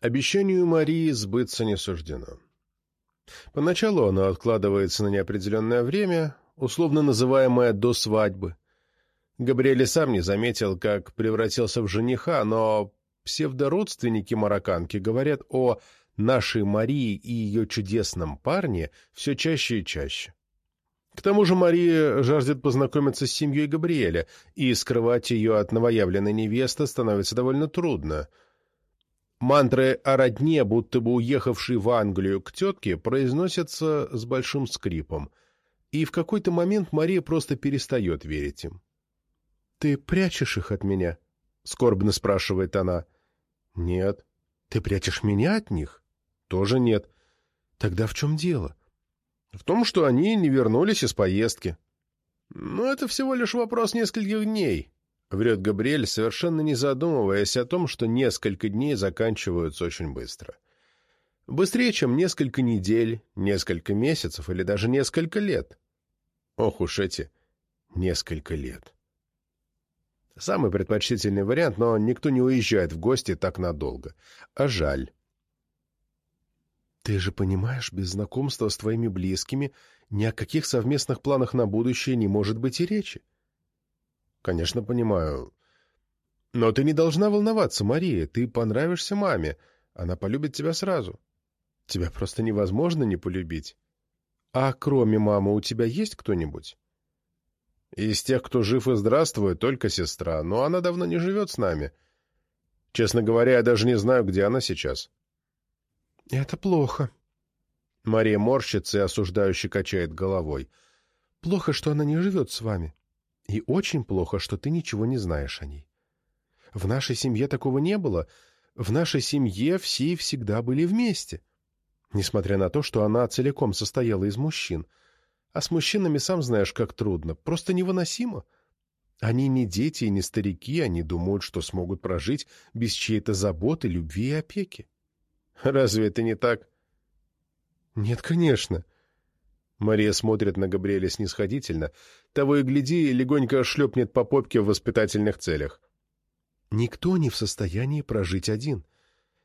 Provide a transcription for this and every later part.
Обещанию Марии сбыться не суждено. Поначалу оно откладывается на неопределенное время, условно называемое «до свадьбы». Габриэль сам не заметил, как превратился в жениха, но псевдородственники марокканки говорят о нашей Марии и ее чудесном парне все чаще и чаще. К тому же Мария жаждет познакомиться с семьей Габриэля, и скрывать ее от новоявленной невесты становится довольно трудно. Мантры о родне, будто бы уехавшей в Англию к тетке, произносятся с большим скрипом, и в какой-то момент Мария просто перестает верить им. «Ты прячешь их от меня?» — скорбно спрашивает она. «Нет». «Ты прячешь меня от них?» «Тоже нет». «Тогда в чем дело?» «В том, что они не вернулись из поездки». «Ну, это всего лишь вопрос нескольких дней», — врет Габриэль, совершенно не задумываясь о том, что несколько дней заканчиваются очень быстро. Быстрее, чем несколько недель, несколько месяцев или даже несколько лет. Ох уж эти несколько лет. Самый предпочтительный вариант, но никто не уезжает в гости так надолго. А жаль. Ты же понимаешь, без знакомства с твоими близкими ни о каких совместных планах на будущее не может быть и речи. Конечно, понимаю. Но ты не должна волноваться, Мария. Ты понравишься маме. Она полюбит тебя сразу. Тебя просто невозможно не полюбить. А кроме мамы у тебя есть кто-нибудь? Из тех, кто жив и здравствует, только сестра, но она давно не живет с нами. Честно говоря, я даже не знаю, где она сейчас. — Это плохо. Мария морщится и осуждающе качает головой. — Плохо, что она не живет с вами. И очень плохо, что ты ничего не знаешь о ней. В нашей семье такого не было. В нашей семье все всегда были вместе. Несмотря на то, что она целиком состояла из мужчин — а с мужчинами сам знаешь, как трудно. Просто невыносимо. Они не дети и не старики, они думают, что смогут прожить без чьей-то заботы, любви и опеки. Разве это не так? Нет, конечно. Мария смотрит на Габриэля снисходительно. Того и гляди, легонько шлепнет по попке в воспитательных целях. Никто не в состоянии прожить один.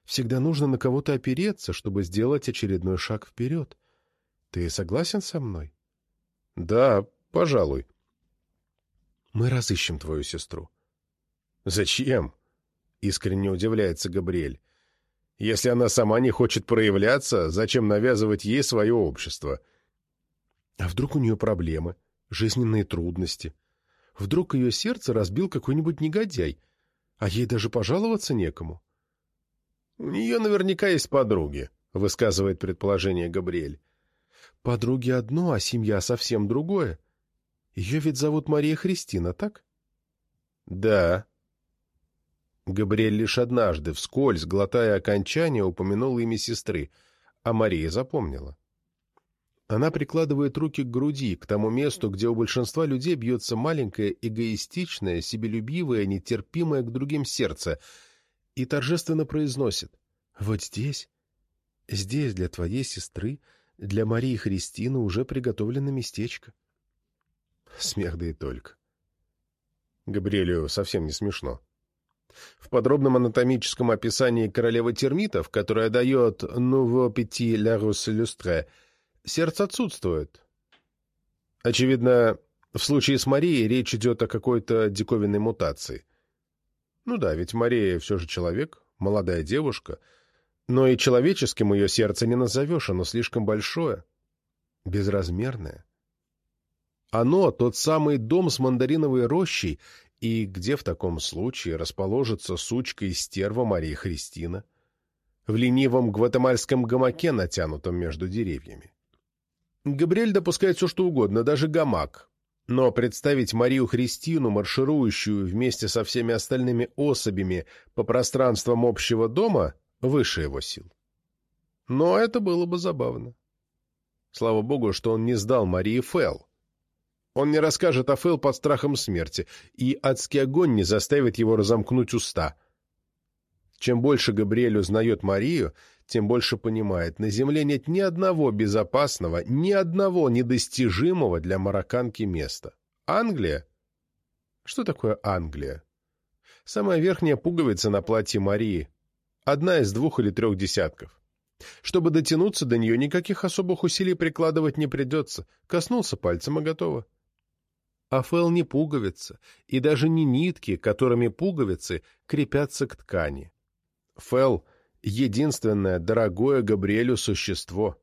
Всегда нужно на кого-то опереться, чтобы сделать очередной шаг вперед. Ты согласен со мной? — Да, пожалуй. — Мы разыщем твою сестру. — Зачем? — искренне удивляется Габриэль. — Если она сама не хочет проявляться, зачем навязывать ей свое общество? — А вдруг у нее проблемы, жизненные трудности? Вдруг ее сердце разбил какой-нибудь негодяй, а ей даже пожаловаться некому? — У нее наверняка есть подруги, — высказывает предположение Габриэль. Подруги одно, а семья совсем другое. Ее ведь зовут Мария Христина, так? Да. Габриэль лишь однажды, вскользь, глотая окончание, упомянул имя сестры, а Мария запомнила. Она прикладывает руки к груди, к тому месту, где у большинства людей бьется маленькое, эгоистичное, себелюбивое, нетерпимое к другим сердце, и торжественно произносит «Вот здесь, здесь для твоей сестры для Марии Христины уже приготовлено местечко. Смех да и только. Габриэлю совсем не смешно. В подробном анатомическом описании королевы термитов, которое дает «Nouveau petit la Иллюстре», сердце отсутствует. Очевидно, в случае с Марией речь идет о какой-то диковинной мутации. Ну да, ведь Мария все же человек, молодая девушка — но и человеческим ее сердце не назовешь, оно слишком большое, безразмерное. Оно — тот самый дом с мандариновой рощей, и где в таком случае расположится сучка и стерва Марии Христина? В ленивом гватемальском гамаке, натянутом между деревьями. Габриэль допускает все, что угодно, даже гамак. Но представить Марию Христину, марширующую вместе со всеми остальными особями по пространствам общего дома, выше его сил. Но это было бы забавно. Слава богу, что он не сдал Марии Фелл. Он не расскажет о Фелл под страхом смерти, и адский огонь не заставит его разомкнуть уста. Чем больше Габриэль узнает Марию, тем больше понимает, на земле нет ни одного безопасного, ни одного недостижимого для марокканки места. Англия? Что такое Англия? Самая верхняя пуговица на платье Марии, одна из двух или трех десятков. Чтобы дотянуться до нее, никаких особых усилий прикладывать не придется. Коснулся пальцем и готово. А фел не пуговица, и даже не нитки, которыми пуговицы крепятся к ткани. Фел — единственное дорогое Габриэлю существо.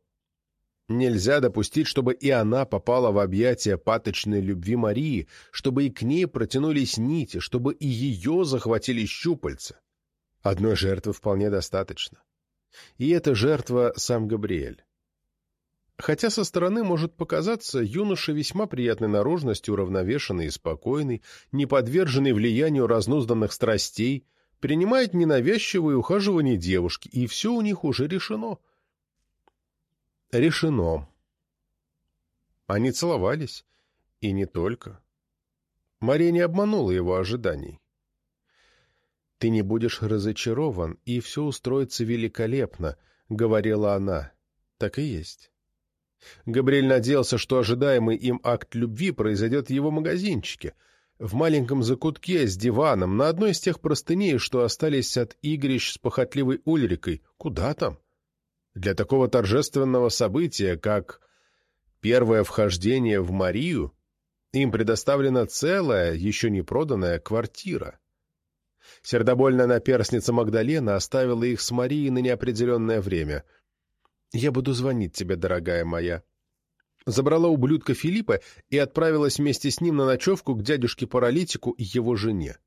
Нельзя допустить, чтобы и она попала в объятия паточной любви Марии, чтобы и к ней протянулись нити, чтобы и ее захватили щупальца. Одной жертвы вполне достаточно. И эта жертва сам Габриэль. Хотя со стороны может показаться юноша весьма приятной наружности, уравновешенный и спокойный, не подверженный влиянию разнузданных страстей, принимает ненавязчивые ухаживания девушки, и все у них уже решено. Решено. Они целовались, и не только. Мария не обманула его ожиданий. «Ты не будешь разочарован, и все устроится великолепно», — говорила она. Так и есть. Габриэль надеялся, что ожидаемый им акт любви произойдет в его магазинчике, в маленьком закутке с диваном, на одной из тех простыней, что остались от игрищ с похотливой Ульрикой. Куда там? Для такого торжественного события, как первое вхождение в Марию, им предоставлена целая, еще не проданная квартира. Сердобольная наперсница Магдалена оставила их с Марией на неопределенное время — «Я буду звонить тебе, дорогая моя». Забрала ублюдка Филиппа и отправилась вместе с ним на ночевку к дядюшке-паралитику и его жене.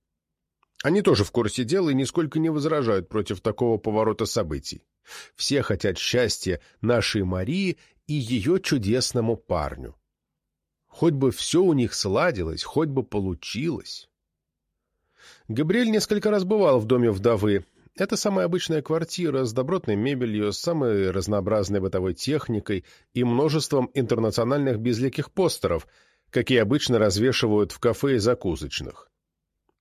Они тоже в курсе дела и нисколько не возражают против такого поворота событий. Все хотят счастья нашей Марии и ее чудесному парню. Хоть бы все у них сладилось, хоть бы получилось. Габриэль несколько раз бывал в доме вдовы, это самая обычная квартира с добротной мебелью, с самой разнообразной бытовой техникой и множеством интернациональных безликих постеров, какие обычно развешивают в кафе и закусочных.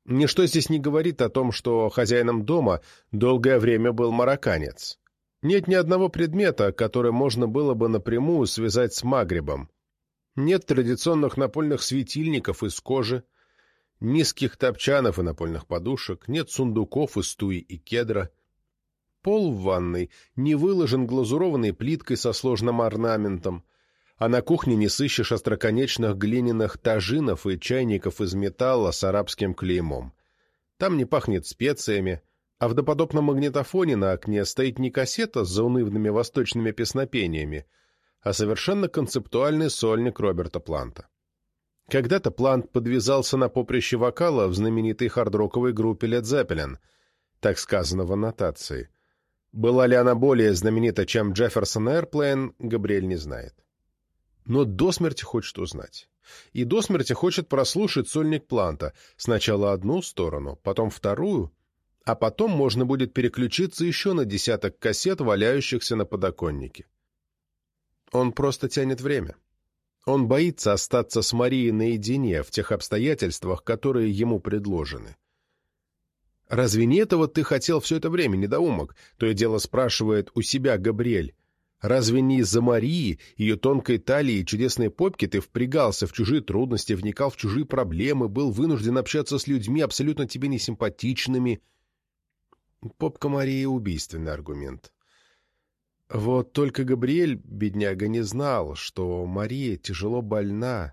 Ничто здесь не говорит о том, что хозяином дома долгое время был марокканец. Нет ни одного предмета, который можно было бы напрямую связать с Магрибом. Нет традиционных напольных светильников из кожи, низких топчанов и напольных подушек, нет сундуков из туи и кедра. Пол в ванной не выложен глазурованной плиткой со сложным орнаментом, а на кухне не сыщешь остроконечных глиняных тажинов и чайников из металла с арабским клеймом. Там не пахнет специями, а в доподобном магнитофоне на окне стоит не кассета с заунывными восточными песнопениями, а совершенно концептуальный сольник Роберта Планта. Когда-то Плант подвязался на поприще вокала в знаменитой хардроковой группе Led Zeppelin, так сказано в аннотации. Была ли она более знаменита, чем Джефферсон Airplane, Габриэль не знает. Но до смерти хочет узнать. И до смерти хочет прослушать сольник Планта. Сначала одну сторону, потом вторую, а потом можно будет переключиться еще на десяток кассет, валяющихся на подоконнике. Он просто тянет время. Он боится остаться с Марией наедине в тех обстоятельствах, которые ему предложены. «Разве не этого ты хотел все это время, недоумок?» То и дело спрашивает у себя Габриэль. «Разве не из-за Марии, ее тонкой талии и чудесной попки ты впрягался в чужие трудности, вникал в чужие проблемы, был вынужден общаться с людьми, абсолютно тебе несимпатичными?» Попка Марии — убийственный аргумент. Вот только Габриэль, бедняга, не знал, что Мария тяжело больна,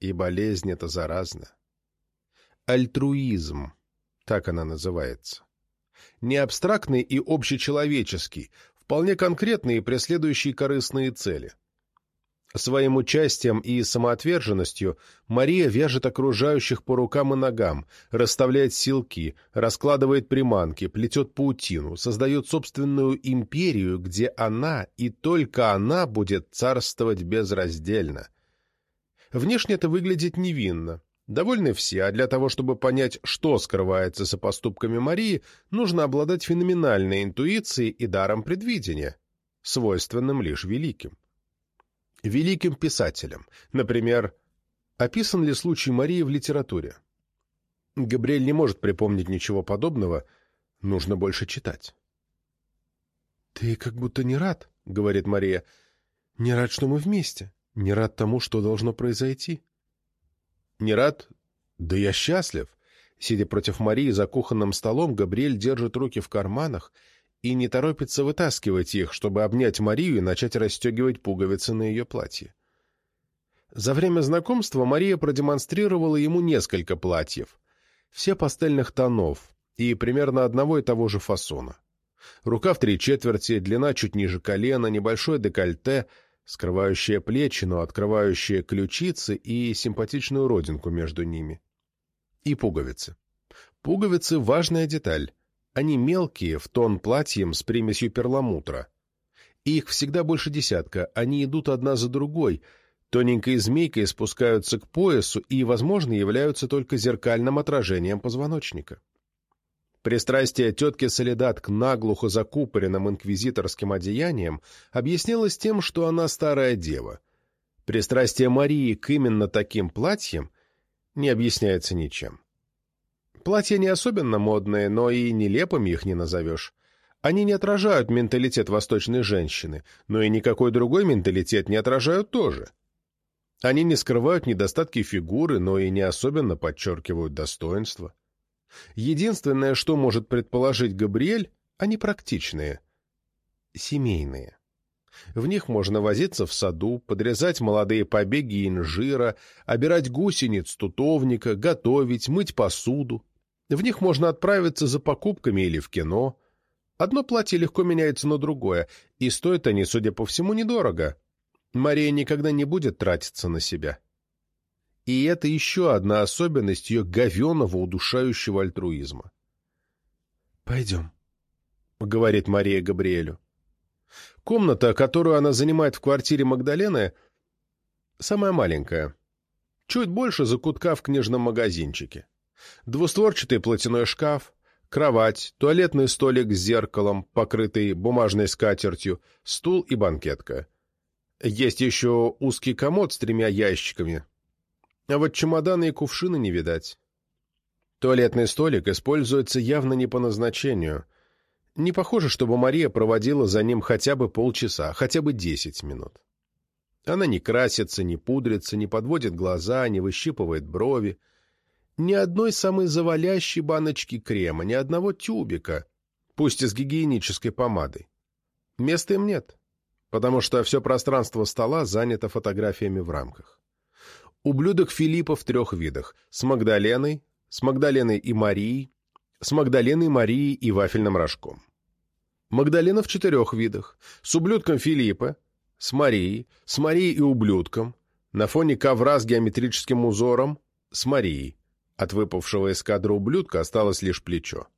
и болезнь эта заразна. Альтруизм, так она называется. Не абстрактный и общечеловеческий, вполне конкретный и преследующий корыстные цели. Своим участием и самоотверженностью Мария вяжет окружающих по рукам и ногам, расставляет силки, раскладывает приманки, плетет паутину, создает собственную империю, где она и только она будет царствовать безраздельно. Внешне это выглядит невинно. Довольны все, а для того, чтобы понять, что скрывается за поступками Марии, нужно обладать феноменальной интуицией и даром предвидения, свойственным лишь великим великим писателем. Например, описан ли случай Марии в литературе? Габриэль не может припомнить ничего подобного, нужно больше читать. «Ты как будто не рад», — говорит Мария. «Не рад, что мы вместе, не рад тому, что должно произойти». «Не рад? Да я счастлив». Сидя против Марии за кухонным столом, Габриэль держит руки в карманах и не торопится вытаскивать их, чтобы обнять Марию и начать расстегивать пуговицы на ее платье. За время знакомства Мария продемонстрировала ему несколько платьев, все пастельных тонов и примерно одного и того же фасона. Рукав три четверти, длина чуть ниже колена, небольшое декольте, скрывающее плечи, но открывающее ключицы и симпатичную родинку между ними. И пуговицы. Пуговицы — важная деталь. Они мелкие, в тон платьем с примесью перламутра. их всегда больше десятка, они идут одна за другой, тоненькой змейкой спускаются к поясу и, возможно, являются только зеркальным отражением позвоночника. Пристрастие тетки Солидат к наглухо закупоренным инквизиторским одеяниям объяснялось тем, что она старая дева. Пристрастие Марии к именно таким платьям не объясняется ничем. Платья не особенно модные, но и нелепыми их не назовешь. Они не отражают менталитет восточной женщины, но и никакой другой менталитет не отражают тоже. Они не скрывают недостатки фигуры, но и не особенно подчеркивают достоинства. Единственное, что может предположить Габриэль, они практичные, семейные. В них можно возиться в саду, подрезать молодые побеги инжира, обирать гусениц тутовника, готовить, мыть посуду. В них можно отправиться за покупками или в кино. Одно платье легко меняется на другое, и стоят они, судя по всему, недорого. Мария никогда не будет тратиться на себя. И это еще одна особенность ее говеного удушающего альтруизма. «Пойдем», — говорит Мария Габриэлю. Комната, которую она занимает в квартире Магдалены, самая маленькая. Чуть больше закутка в книжном магазинчике. Двустворчатый платяной шкаф, кровать, туалетный столик с зеркалом, покрытый бумажной скатертью, стул и банкетка. Есть еще узкий комод с тремя ящиками, а вот чемоданы и кувшины не видать. Туалетный столик используется явно не по назначению. Не похоже, чтобы Мария проводила за ним хотя бы полчаса, хотя бы десять минут. Она не красится, не пудрится, не подводит глаза, не выщипывает брови. Ни одной самой завалящей баночки крема, ни одного тюбика, пусть и с гигиенической помадой. Места им нет, потому что все пространство стола занято фотографиями в рамках. Ублюдок Филиппа в трех видах – с Магдаленой, с Магдаленой и Марией, с Магдаленой, Марией и вафельным рожком. Магдалена в четырех видах – с ублюдком Филиппа, с Марией, с Марией и ублюдком, на фоне ковра с геометрическим узором, с Марией. От выпавшего из кадра ублюдка осталось лишь плечо.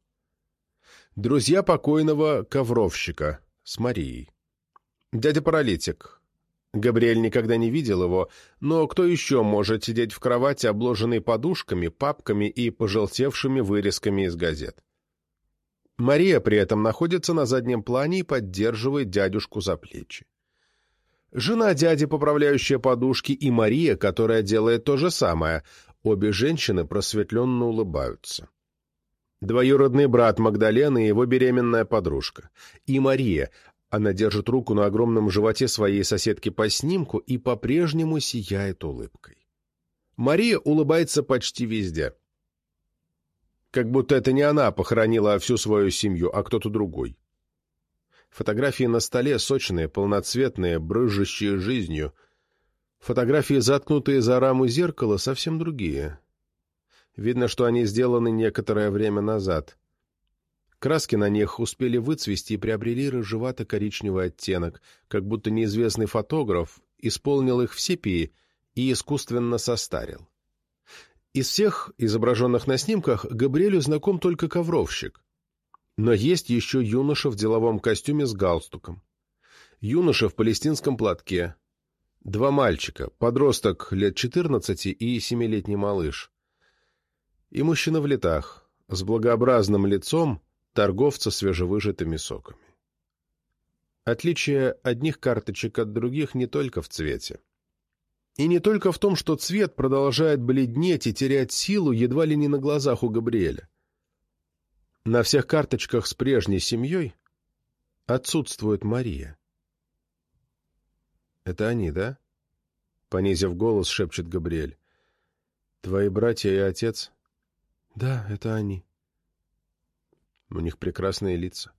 Друзья покойного ковровщика с Марией. Дядя-паралитик Габриэль никогда не видел его, но кто еще может сидеть в кровати, обложенной подушками, папками и пожелтевшими вырезками из газет? Мария при этом находится на заднем плане и поддерживает дядюшку за плечи. Жена дяди, поправляющая подушки, и Мария, которая делает то же самое. Обе женщины просветленно улыбаются. Двоюродный брат Магдалены и его беременная подружка. И Мария, она держит руку на огромном животе своей соседки по снимку и по-прежнему сияет улыбкой. Мария улыбается почти везде. Как будто это не она похоронила всю свою семью, а кто-то другой. Фотографии на столе сочные, полноцветные, брызжущие жизнью. Фотографии, заткнутые за раму зеркала, совсем другие. Видно, что они сделаны некоторое время назад. Краски на них успели выцвести и приобрели рыжевато-коричневый оттенок, как будто неизвестный фотограф исполнил их в сепии и искусственно состарил. Из всех изображенных на снимках Габриэлю знаком только ковровщик. Но есть еще юноша в деловом костюме с галстуком. Юноша в палестинском платке. Два мальчика, подросток лет 14 и семилетний малыш. И мужчина в летах, с благообразным лицом, торговца свежевыжатыми соками. Отличие одних карточек от других не только в цвете. И не только в том, что цвет продолжает бледнеть и терять силу едва ли не на глазах у Габриэля. На всех карточках с прежней семьей отсутствует Мария. «Это они, да?» — понизив голос, шепчет Габриэль. «Твои братья и отец?» «Да, это они», у них прекрасные лица.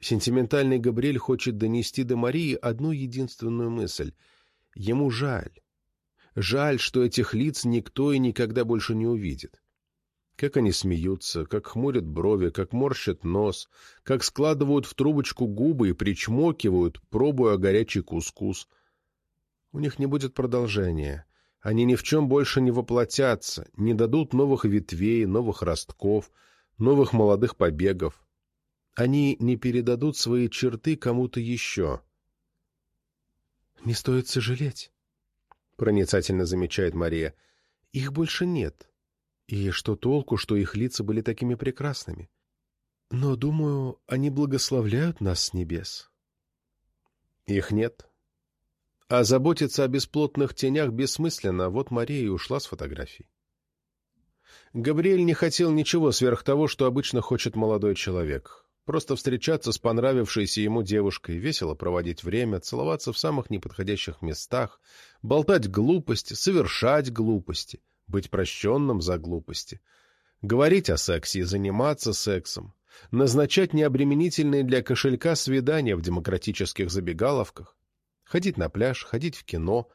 Сентиментальный Габриэль хочет донести до Марии одну единственную мысль. Ему жаль. Жаль, что этих лиц никто и никогда больше не увидит. Как они смеются, как хмурят брови, как морщат нос, как складывают в трубочку губы и причмокивают, пробуя горячий кускус. У них не будет продолжения. Они ни в чем больше не воплотятся, не дадут новых ветвей, новых ростков, новых молодых побегов. Они не передадут свои черты кому-то еще. — Не стоит сожалеть, — проницательно замечает Мария. — Их больше нет. И что толку, что их лица были такими прекрасными? Но, думаю, они благословляют нас с небес. Их нет. А заботиться о бесплотных тенях бессмысленно, вот Мария и ушла с фотографий. Габриэль не хотел ничего сверх того, что обычно хочет молодой человек. Просто встречаться с понравившейся ему девушкой, весело проводить время, целоваться в самых неподходящих местах, болтать глупости, совершать глупости, быть прощенным за глупости, говорить о сексе и заниматься сексом, назначать необременительные для кошелька свидания в демократических забегаловках, ходить на пляж, ходить в кино,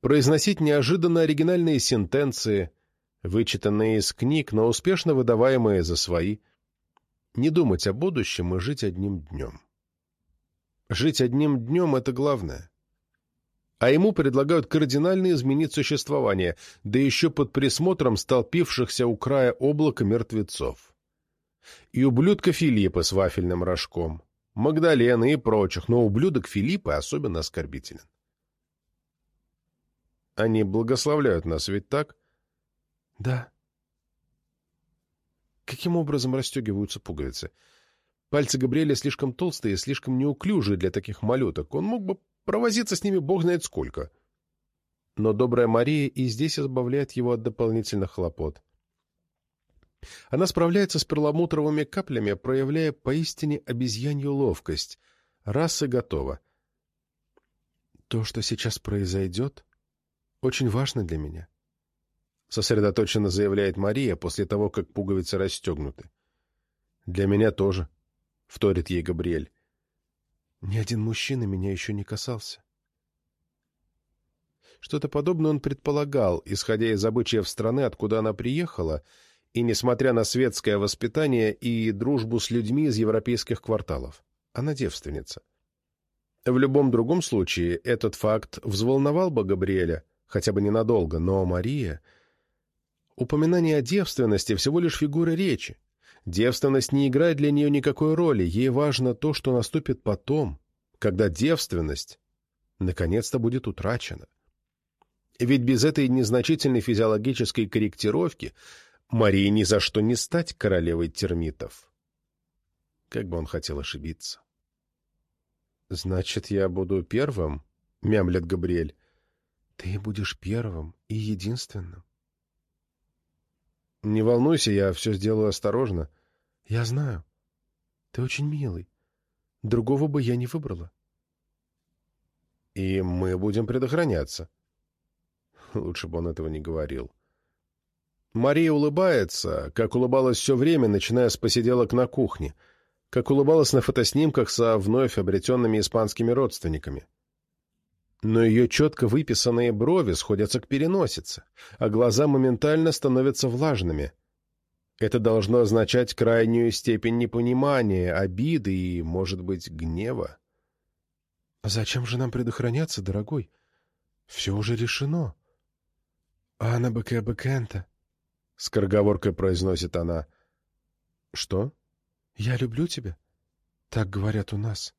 произносить неожиданно оригинальные сентенции, вычитанные из книг, но успешно выдаваемые за свои – не думать о будущем и жить одним днем. Жить одним днем — это главное. А ему предлагают кардинально изменить существование, да еще под присмотром столпившихся у края облака мертвецов. И ублюдка Филиппа с вафельным рожком, Магдалены и прочих, но ублюдок Филиппа особенно оскорбителен. Они благословляют нас, ведь так? — Да, Каким образом расстегиваются пуговицы? Пальцы Габриэля слишком толстые и слишком неуклюжие для таких малюток. Он мог бы провозиться с ними бог знает сколько. Но добрая Мария и здесь избавляет его от дополнительных хлопот. Она справляется с перламутровыми каплями, проявляя поистине обезьянью ловкость. Раз и готово. То, что сейчас произойдет, очень важно для меня. — сосредоточенно заявляет Мария после того, как пуговицы расстегнуты. «Для меня тоже», — вторит ей Габриэль. «Ни один мужчина меня еще не касался». Что-то подобное он предполагал, исходя из обычаев страны, откуда она приехала, и несмотря на светское воспитание и дружбу с людьми из европейских кварталов. Она девственница. В любом другом случае этот факт взволновал бы Габриэля, хотя бы ненадолго, но Мария Упоминание о девственности всего лишь фигура речи. Девственность не играет для нее никакой роли, ей важно то, что наступит потом, когда девственность наконец-то будет утрачена. Ведь без этой незначительной физиологической корректировки Марии ни за что не стать королевой термитов. Как бы он хотел ошибиться. «Значит, я буду первым?» — мямлет Габриэль. «Ты будешь первым и единственным. Не волнуйся, я все сделаю осторожно. Я знаю. Ты очень милый. Другого бы я не выбрала. И мы будем предохраняться. Лучше бы он этого не говорил. Мария улыбается, как улыбалась все время, начиная с посиделок на кухне, как улыбалась на фотоснимках со вновь обретенными испанскими родственниками но ее четко выписанные брови сходятся к переносице, а глаза моментально становятся влажными. Это должно означать крайнюю степень непонимания, обиды и, может быть, гнева. «А зачем же нам предохраняться, дорогой? Все уже решено». «Анна Беке Бекента», — скороговоркой произносит она. «Что?» «Я люблю тебя. Так говорят у нас».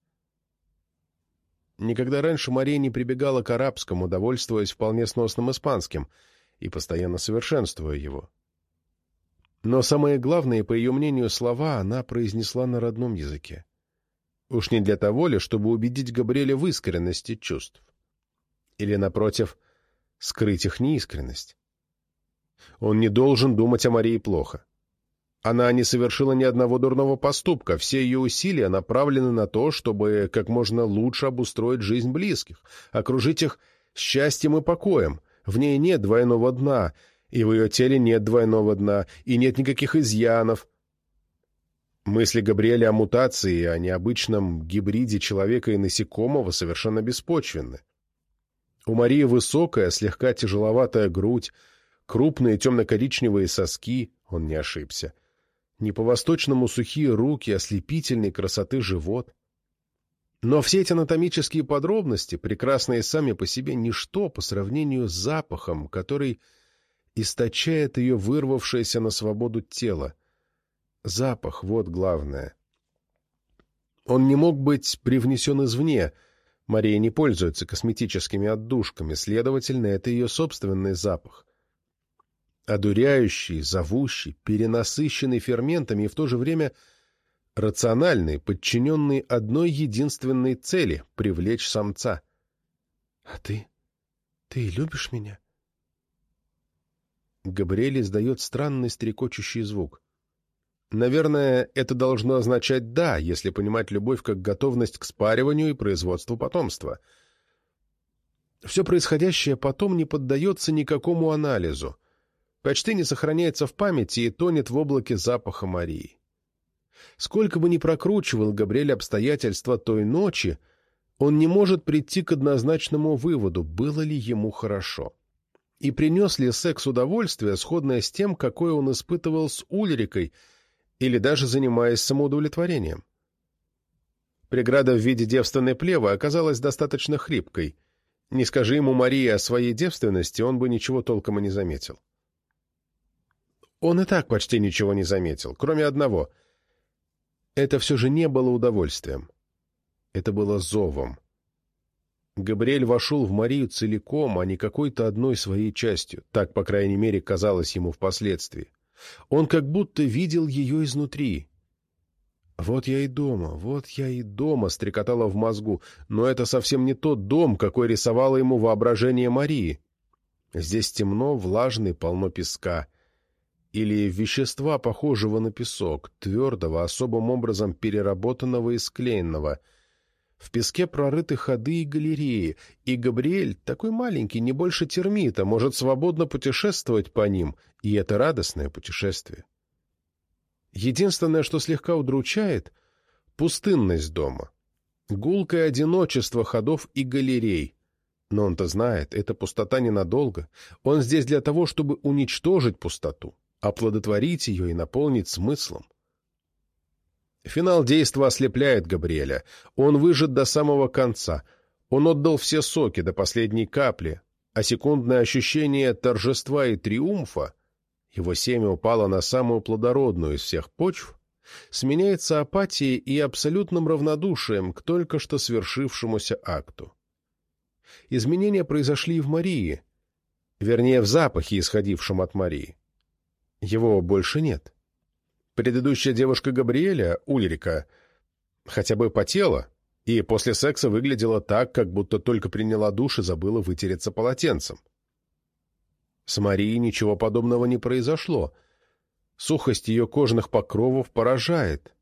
Никогда раньше Мария не прибегала к арабскому, довольствуясь вполне сносным испанским и постоянно совершенствуя его. Но самые главные, по ее мнению, слова она произнесла на родном языке. Уж не для того ли, чтобы убедить Габриэля в искренности чувств? Или, напротив, скрыть их неискренность? Он не должен думать о Марии плохо. Она не совершила ни одного дурного поступка, все ее усилия направлены на то, чтобы как можно лучше обустроить жизнь близких, окружить их счастьем и покоем. В ней нет двойного дна, и в ее теле нет двойного дна, и нет никаких изъянов. Мысли Габриэля о мутации о необычном гибриде человека и насекомого совершенно беспочвенны. У Марии высокая, слегка тяжеловатая грудь, крупные темно-коричневые соски, он не ошибся, не по-восточному сухие руки, ослепительной красоты живот. Но все эти анатомические подробности, прекрасные сами по себе, ничто по сравнению с запахом, который источает ее вырвавшееся на свободу тело. Запах — вот главное. Он не мог быть привнесен извне. Мария не пользуется косметическими отдушками, следовательно, это ее собственный запах. Одуряющий, зовущий, перенасыщенный ферментами и в то же время рациональный, подчиненный одной единственной цели — привлечь самца. — А ты? Ты любишь меня? Габриэль издает странный стрекочущий звук. Наверное, это должно означать «да», если понимать любовь как готовность к спариванию и производству потомства. Все происходящее потом не поддается никакому анализу, почти не сохраняется в памяти и тонет в облаке запаха Марии. Сколько бы ни прокручивал Габриэль обстоятельства той ночи, он не может прийти к однозначному выводу, было ли ему хорошо. И принес ли секс удовольствие, сходное с тем, какое он испытывал с Ульрикой – или даже занимаясь самоудовлетворением. Преграда в виде девственной плевы оказалась достаточно хрипкой. Не скажи ему Мария о своей девственности, он бы ничего толком и не заметил. Он и так почти ничего не заметил, кроме одного. Это все же не было удовольствием. Это было зовом. Габриэль вошел в Марию целиком, а не какой-то одной своей частью, так, по крайней мере, казалось ему впоследствии. Он как будто видел ее изнутри. «Вот я и дома, вот я и дома», — стрекотало в мозгу, но это совсем не тот дом, какой рисовало ему воображение Марии. Здесь темно, влажный, полно песка. Или вещества, похожего на песок, твердого, особым образом переработанного и склеенного — в песке прорыты ходы и галереи, и Габриэль, такой маленький, не больше термита, может свободно путешествовать по ним, и это радостное путешествие. Единственное, что слегка удручает — пустынность дома. Гулкое одиночество ходов и галерей. Но он-то знает, эта пустота ненадолго. Он здесь для того, чтобы уничтожить пустоту, оплодотворить ее и наполнить смыслом. Финал действа ослепляет Габриэля. Он выжат до самого конца. Он отдал все соки до последней капли, а секундное ощущение торжества и триумфа, его семя упало на самую плодородную из всех почв, сменяется апатией и абсолютным равнодушием к только что свершившемуся акту. Изменения произошли и в Марии, вернее, в запахе, исходившем от Марии. Его больше нет. — Предыдущая девушка Габриэля, Ульрика, хотя бы потела, и после секса выглядела так, как будто только приняла душ и забыла вытереться полотенцем. С Марией ничего подобного не произошло. Сухость ее кожных покровов поражает.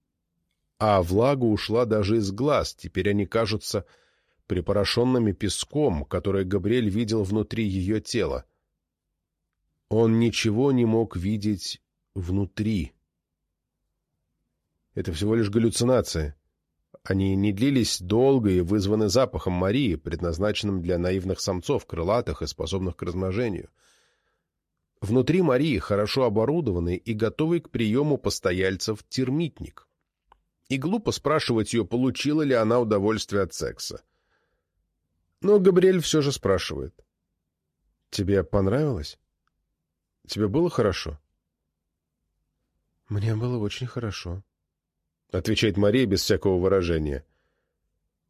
А влага ушла даже из глаз, теперь они кажутся припорошенными песком, который Габриэль видел внутри ее тела. Он ничего не мог видеть внутри. Это всего лишь галлюцинации. Они не длились долго и вызваны запахом Марии, предназначенным для наивных самцов, крылатых и способных к размножению. Внутри Марии хорошо оборудованный и готовый к приему постояльцев термитник. И глупо спрашивать ее, получила ли она удовольствие от секса. Но Габриэль все же спрашивает. «Тебе понравилось? Тебе было хорошо?» «Мне было очень хорошо», — отвечает Мария без всякого выражения.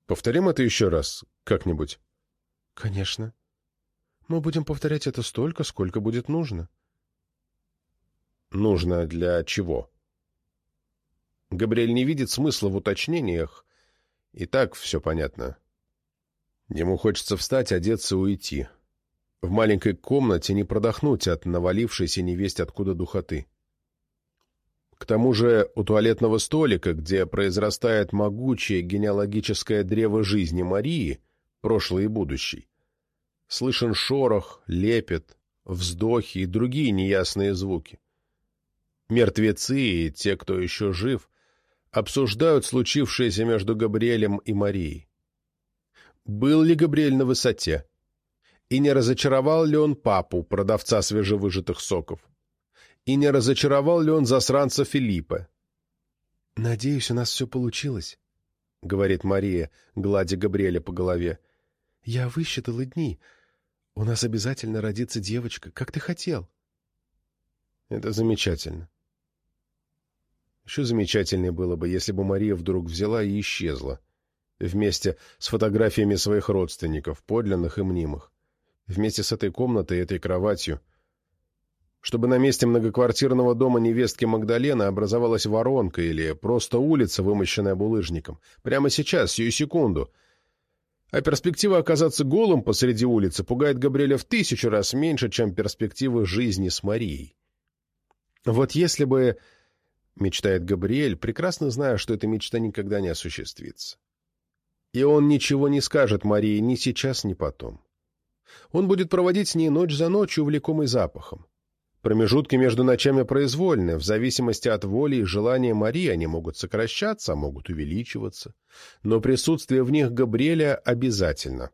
«Повторим это еще раз, как-нибудь?» «Конечно. Мы будем повторять это столько, сколько будет нужно». «Нужно для чего?» Габриэль не видит смысла в уточнениях. И так все понятно. Ему хочется встать, одеться и уйти. В маленькой комнате не продохнуть от навалившейся невесть откуда духоты. К тому же у туалетного столика, где произрастает могучее генеалогическое древо жизни Марии, прошлый и будущий, слышен шорох, лепет, вздохи и другие неясные звуки. Мертвецы и те, кто еще жив, обсуждают случившееся между Габриэлем и Марией. Был ли Габриэль на высоте? И не разочаровал ли он папу, продавца свежевыжатых соков? И не разочаровал ли он засранца Филиппа? «Надеюсь, у нас все получилось», — говорит Мария, гладя Габриэля по голове. «Я высчитала дни. У нас обязательно родится девочка, как ты хотел». «Это замечательно. Еще замечательнее было бы, если бы Мария вдруг взяла и исчезла, вместе с фотографиями своих родственников, подлинных и мнимых, вместе с этой комнатой и этой кроватью, чтобы на месте многоквартирного дома невестки Магдалены образовалась воронка или просто улица, вымощенная булыжником. Прямо сейчас, сию секунду. А перспектива оказаться голым посреди улицы пугает Габриэля в тысячу раз меньше, чем перспектива жизни с Марией. Вот если бы мечтает Габриэль, прекрасно зная, что эта мечта никогда не осуществится. И он ничего не скажет Марии ни сейчас, ни потом. Он будет проводить с ней ночь за ночью, увлекомый запахом. Промежутки между ночами произвольны, в зависимости от воли и желания Марии они могут сокращаться, могут увеличиваться. Но присутствие в них Габриэля обязательно.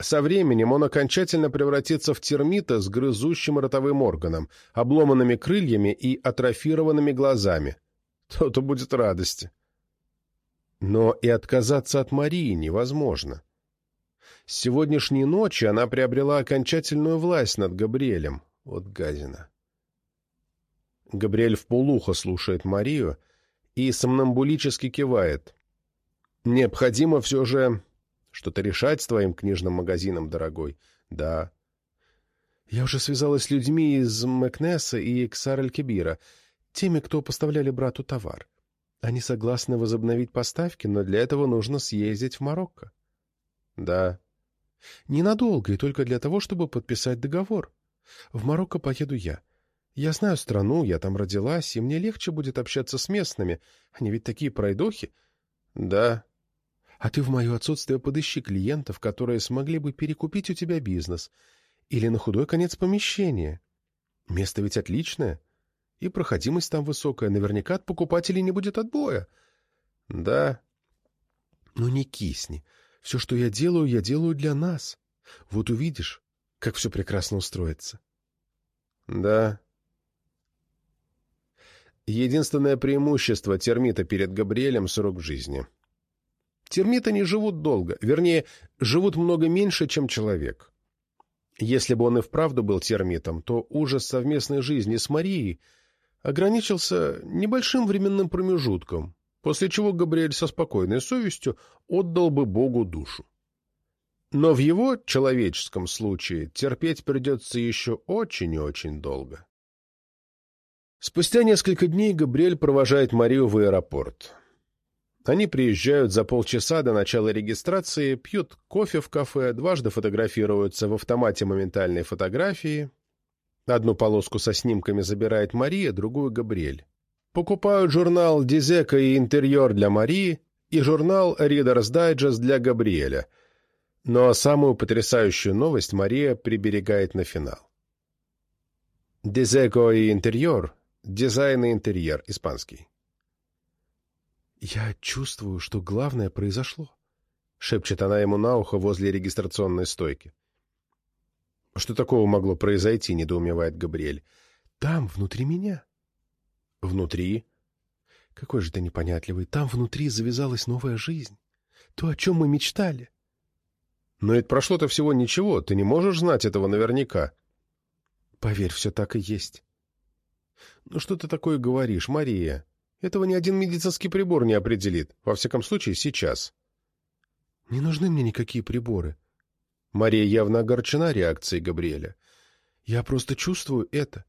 Со временем он окончательно превратится в термита с грызущим ротовым органом, обломанными крыльями и атрофированными глазами. То-то будет радости. Но и отказаться от Марии невозможно. С сегодняшней ночи она приобрела окончательную власть над Габриэлем. Вот гадина. Габриэль вполуха слушает Марию и сомнамбулически кивает. Необходимо все же что-то решать с твоим книжным магазином, дорогой? Да. Я уже связалась с людьми из Макнеса и Ксар-Аль-Кебира, теми, кто поставляли брату товар. Они согласны возобновить поставки, но для этого нужно съездить в Марокко. Да. Ненадолго, и только для того, чтобы подписать договор. В Марокко поеду я. Я знаю страну, я там родилась, и мне легче будет общаться с местными. Они ведь такие пройдохи. Да, а ты в мое отсутствие подыщи клиентов, которые смогли бы перекупить у тебя бизнес. Или на худой конец помещение. Место ведь отличное. И проходимость там высокая. Наверняка от покупателей не будет отбоя. Да. Ну не кисни. Все, что я делаю, я делаю для нас. Вот увидишь, как все прекрасно устроится. Да. Единственное преимущество термита перед Габриэлем — срок жизни. — Термиты не живут долго, вернее, живут много меньше, чем человек. Если бы он и вправду был термитом, то ужас совместной жизни с Марией ограничился небольшим временным промежутком, после чего Габриэль со спокойной совестью отдал бы Богу душу. Но в его человеческом случае терпеть придется еще очень и очень долго. Спустя несколько дней Габриэль провожает Марию в аэропорт. Они приезжают за полчаса до начала регистрации, пьют кофе в кафе, дважды фотографируются в автомате моментальной фотографии. Одну полоску со снимками забирает Мария, другую — Габриэль. Покупают журнал «Дизека» и «Интерьер» для Марии и журнал «Reader's Digest» для Габриэля. Но самую потрясающую новость Мария приберегает на финал. «Дизеко» и «Интерьер» — дизайн и интерьер, испанский. «Я чувствую, что главное произошло», — шепчет она ему на ухо возле регистрационной стойки. «Что такого могло произойти?» — недоумевает Габриэль. «Там, внутри меня». «Внутри?» «Какой же ты непонятливый. Там внутри завязалась новая жизнь. То, о чем мы мечтали». «Но ведь прошло-то всего ничего. Ты не можешь знать этого наверняка». «Поверь, все так и есть». «Ну что ты такое говоришь, Мария?» Этого ни один медицинский прибор не определит, во всяком случае, сейчас. Не нужны мне никакие приборы. Мария явно огорчена реакцией Габриэля. Я просто чувствую это.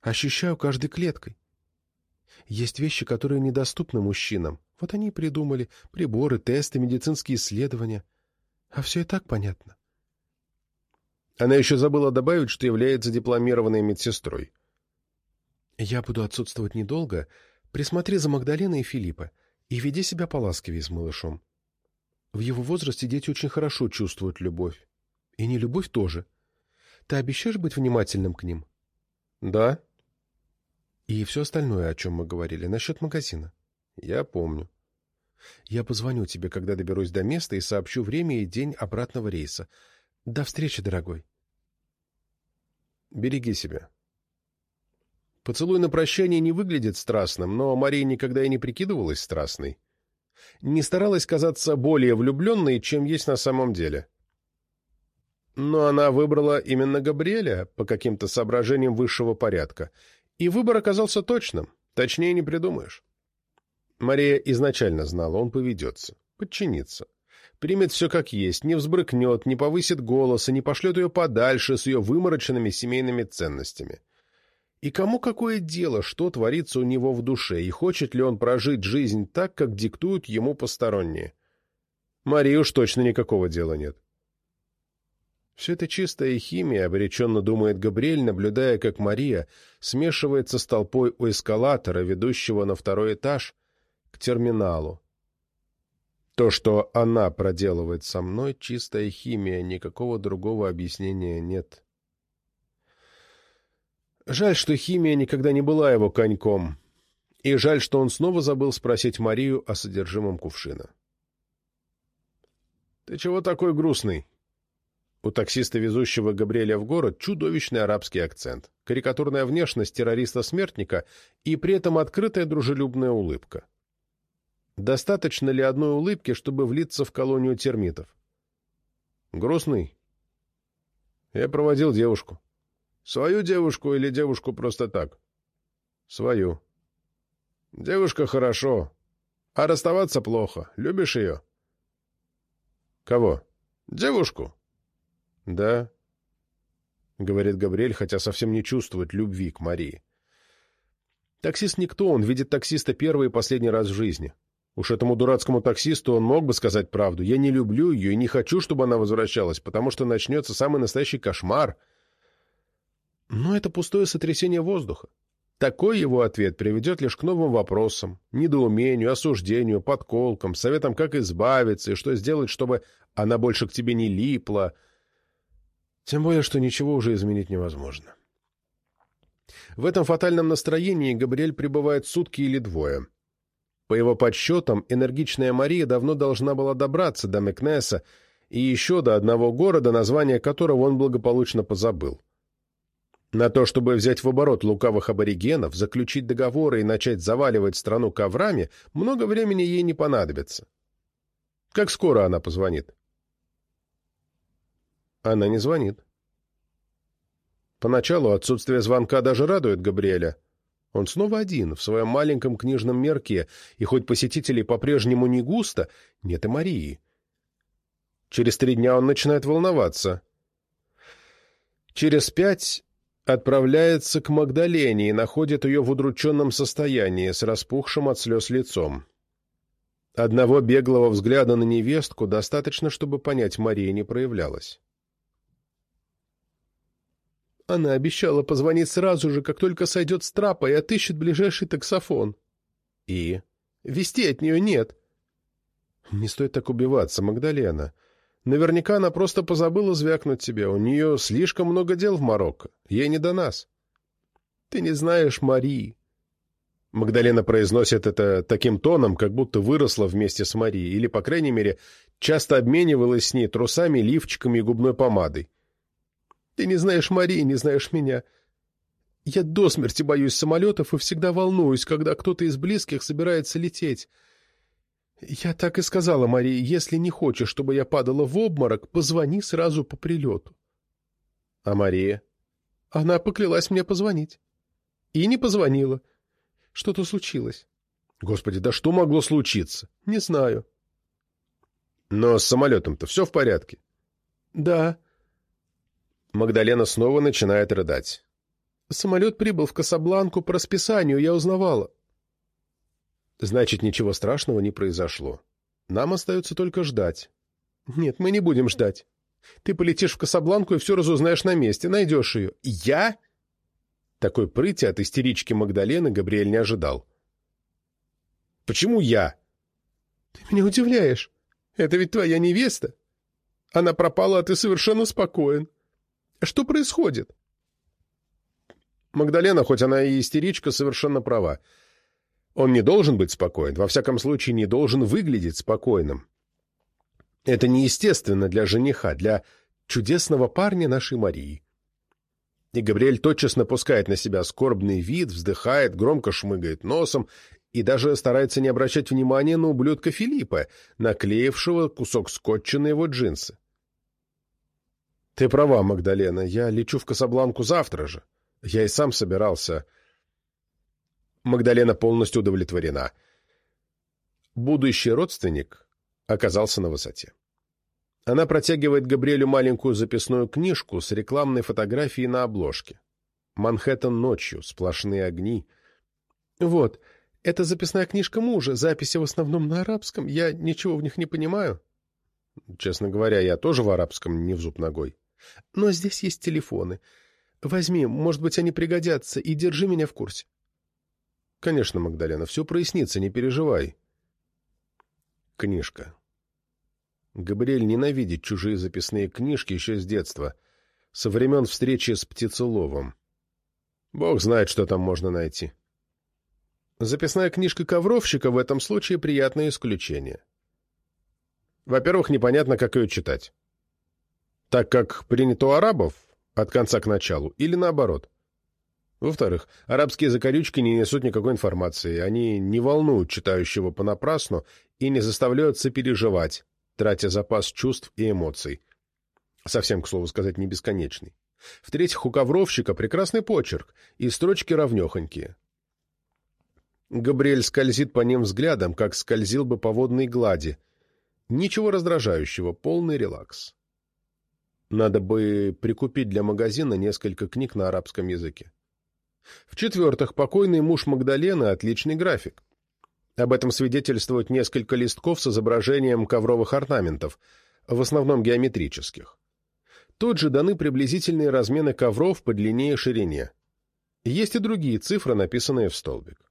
Ощущаю каждой клеткой. Есть вещи, которые недоступны мужчинам. Вот они и придумали. Приборы, тесты, медицинские исследования. А все и так понятно. Она еще забыла добавить, что является дипломированной медсестрой. Я буду отсутствовать недолго, Присмотри за Магдаленой и Филиппа и веди себя поласковее с малышом. В его возрасте дети очень хорошо чувствуют любовь. И не любовь тоже. Ты обещаешь быть внимательным к ним? Да. И все остальное, о чем мы говорили, насчет магазина. Я помню. Я позвоню тебе, когда доберусь до места, и сообщу время и день обратного рейса. До встречи, дорогой. Береги себя. Поцелуй на прощание не выглядит страстным, но Мария никогда и не прикидывалась страстной. Не старалась казаться более влюбленной, чем есть на самом деле. Но она выбрала именно Габриэля по каким-то соображениям высшего порядка, и выбор оказался точным, точнее не придумаешь. Мария изначально знала, он поведется, подчинится, примет все как есть, не взбрыкнет, не повысит голоса, не пошлет ее подальше с ее вымороченными семейными ценностями. И кому какое дело, что творится у него в душе, и хочет ли он прожить жизнь так, как диктуют ему посторонние? Марии уж точно никакого дела нет. Все это чистая химия, обреченно думает Габриэль, наблюдая, как Мария смешивается с толпой у эскалатора, ведущего на второй этаж, к терминалу. То, что она проделывает со мной, чистая химия, никакого другого объяснения нет. Жаль, что химия никогда не была его коньком, и жаль, что он снова забыл спросить Марию о содержимом кувшина. — Ты чего такой грустный? У таксиста, везущего Габриэля в город, чудовищный арабский акцент, карикатурная внешность террориста-смертника и при этом открытая дружелюбная улыбка. Достаточно ли одной улыбки, чтобы влиться в колонию термитов? Грустный? Я проводил девушку. Свою девушку или девушку просто так? Свою. Девушка хорошо, а расставаться плохо. Любишь ее? Кого? Девушку. Да, говорит Габриэль, хотя совсем не чувствует любви к Марии. Таксист никто, он видит таксиста первый и последний раз в жизни. Уж этому дурацкому таксисту он мог бы сказать правду. Я не люблю ее и не хочу, чтобы она возвращалась, потому что начнется самый настоящий кошмар. Но это пустое сотрясение воздуха. Такой его ответ приведет лишь к новым вопросам, недоумению, осуждению, подколкам, советам, как избавиться и что сделать, чтобы она больше к тебе не липла. Тем более, что ничего уже изменить невозможно. В этом фатальном настроении Габриэль пребывает сутки или двое — по его подсчетам, энергичная Мария давно должна была добраться до Мекнеса и еще до одного города, название которого он благополучно позабыл. На то, чтобы взять в оборот лукавых аборигенов, заключить договоры и начать заваливать страну коврами, много времени ей не понадобится. Как скоро она позвонит? Она не звонит. Поначалу отсутствие звонка даже радует Габриэля. Он снова один, в своем маленьком книжном мерке, и хоть посетителей по-прежнему не густо, нет и Марии. Через три дня он начинает волноваться. Через пять отправляется к Магдалене и находит ее в удрученном состоянии, с распухшим от слез лицом. Одного беглого взгляда на невестку достаточно, чтобы понять, Мария не проявлялась. Она обещала позвонить сразу же, как только сойдет с трапа и отыщет ближайший таксофон. И? Вести от нее нет. Не стоит так убиваться, Магдалена. Наверняка она просто позабыла звякнуть тебе. У нее слишком много дел в Марокко. Ей не до нас. Ты не знаешь Марии. Магдалена произносит это таким тоном, как будто выросла вместе с Марией, или, по крайней мере, часто обменивалась с ней трусами, лифчиками и губной помадой. Ты не знаешь Марии, не знаешь меня. Я до смерти боюсь самолетов и всегда волнуюсь, когда кто-то из близких собирается лететь. Я так и сказала Марии, если не хочешь, чтобы я падала в обморок, позвони сразу по прилету. А Мария? Она поклялась мне позвонить. И не позвонила. Что-то случилось. Господи, да что могло случиться? Не знаю. Но с самолетом-то все в порядке? Да. Магдалена снова начинает рыдать. «Самолет прибыл в Касабланку по расписанию, я узнавала». «Значит, ничего страшного не произошло. Нам остается только ждать». «Нет, мы не будем ждать. Ты полетишь в Касабланку и все разузнаешь на месте, найдешь ее». «Я?» Такой прыти от истерички Магдалены Габриэль не ожидал. «Почему я?» «Ты меня удивляешь. Это ведь твоя невеста. Она пропала, а ты совершенно спокоен». Что происходит? Магдалена, хоть она и истеричка, совершенно права. Он не должен быть спокоен, во всяком случае не должен выглядеть спокойным. Это неестественно для жениха, для чудесного парня нашей Марии. И Габриэль тотчас напускает на себя скорбный вид, вздыхает, громко шмыгает носом и даже старается не обращать внимания на ублюдка Филиппа, наклеившего кусок скотча на его джинсы. «Ты права, Магдалена, я лечу в Касабланку завтра же. Я и сам собирался...» Магдалена полностью удовлетворена. Будущий родственник оказался на высоте. Она протягивает Габриэлю маленькую записную книжку с рекламной фотографией на обложке. Манхэттен ночью, сплошные огни. «Вот, это записная книжка мужа, записи в основном на арабском, я ничего в них не понимаю». Честно говоря, я тоже в арабском не в зуб ногой. «Но здесь есть телефоны. Возьми, может быть, они пригодятся, и держи меня в курсе». «Конечно, Магдалена, все прояснится, не переживай». Книжка. Габриэль ненавидит чужие записные книжки еще с детства, со времен встречи с Птицеловым. Бог знает, что там можно найти. Записная книжка ковровщика в этом случае приятное исключение. Во-первых, непонятно, как ее читать. Так как принято у арабов, от конца к началу, или наоборот. Во-вторых, арабские закорючки не несут никакой информации, они не волнуют читающего понапрасну и не заставляют сопереживать, тратя запас чувств и эмоций. Совсем, к слову сказать, не бесконечный. В-третьих, у ковровщика прекрасный почерк, и строчки равнехонькие. Габриэль скользит по ним взглядом, как скользил бы по водной глади. Ничего раздражающего, полный релакс. Надо бы прикупить для магазина несколько книг на арабском языке. В-четвертых, покойный муж Магдалены – отличный график. Об этом свидетельствуют несколько листков с изображением ковровых орнаментов, в основном геометрических. Тут же даны приблизительные размены ковров по длине и ширине. Есть и другие цифры, написанные в столбик.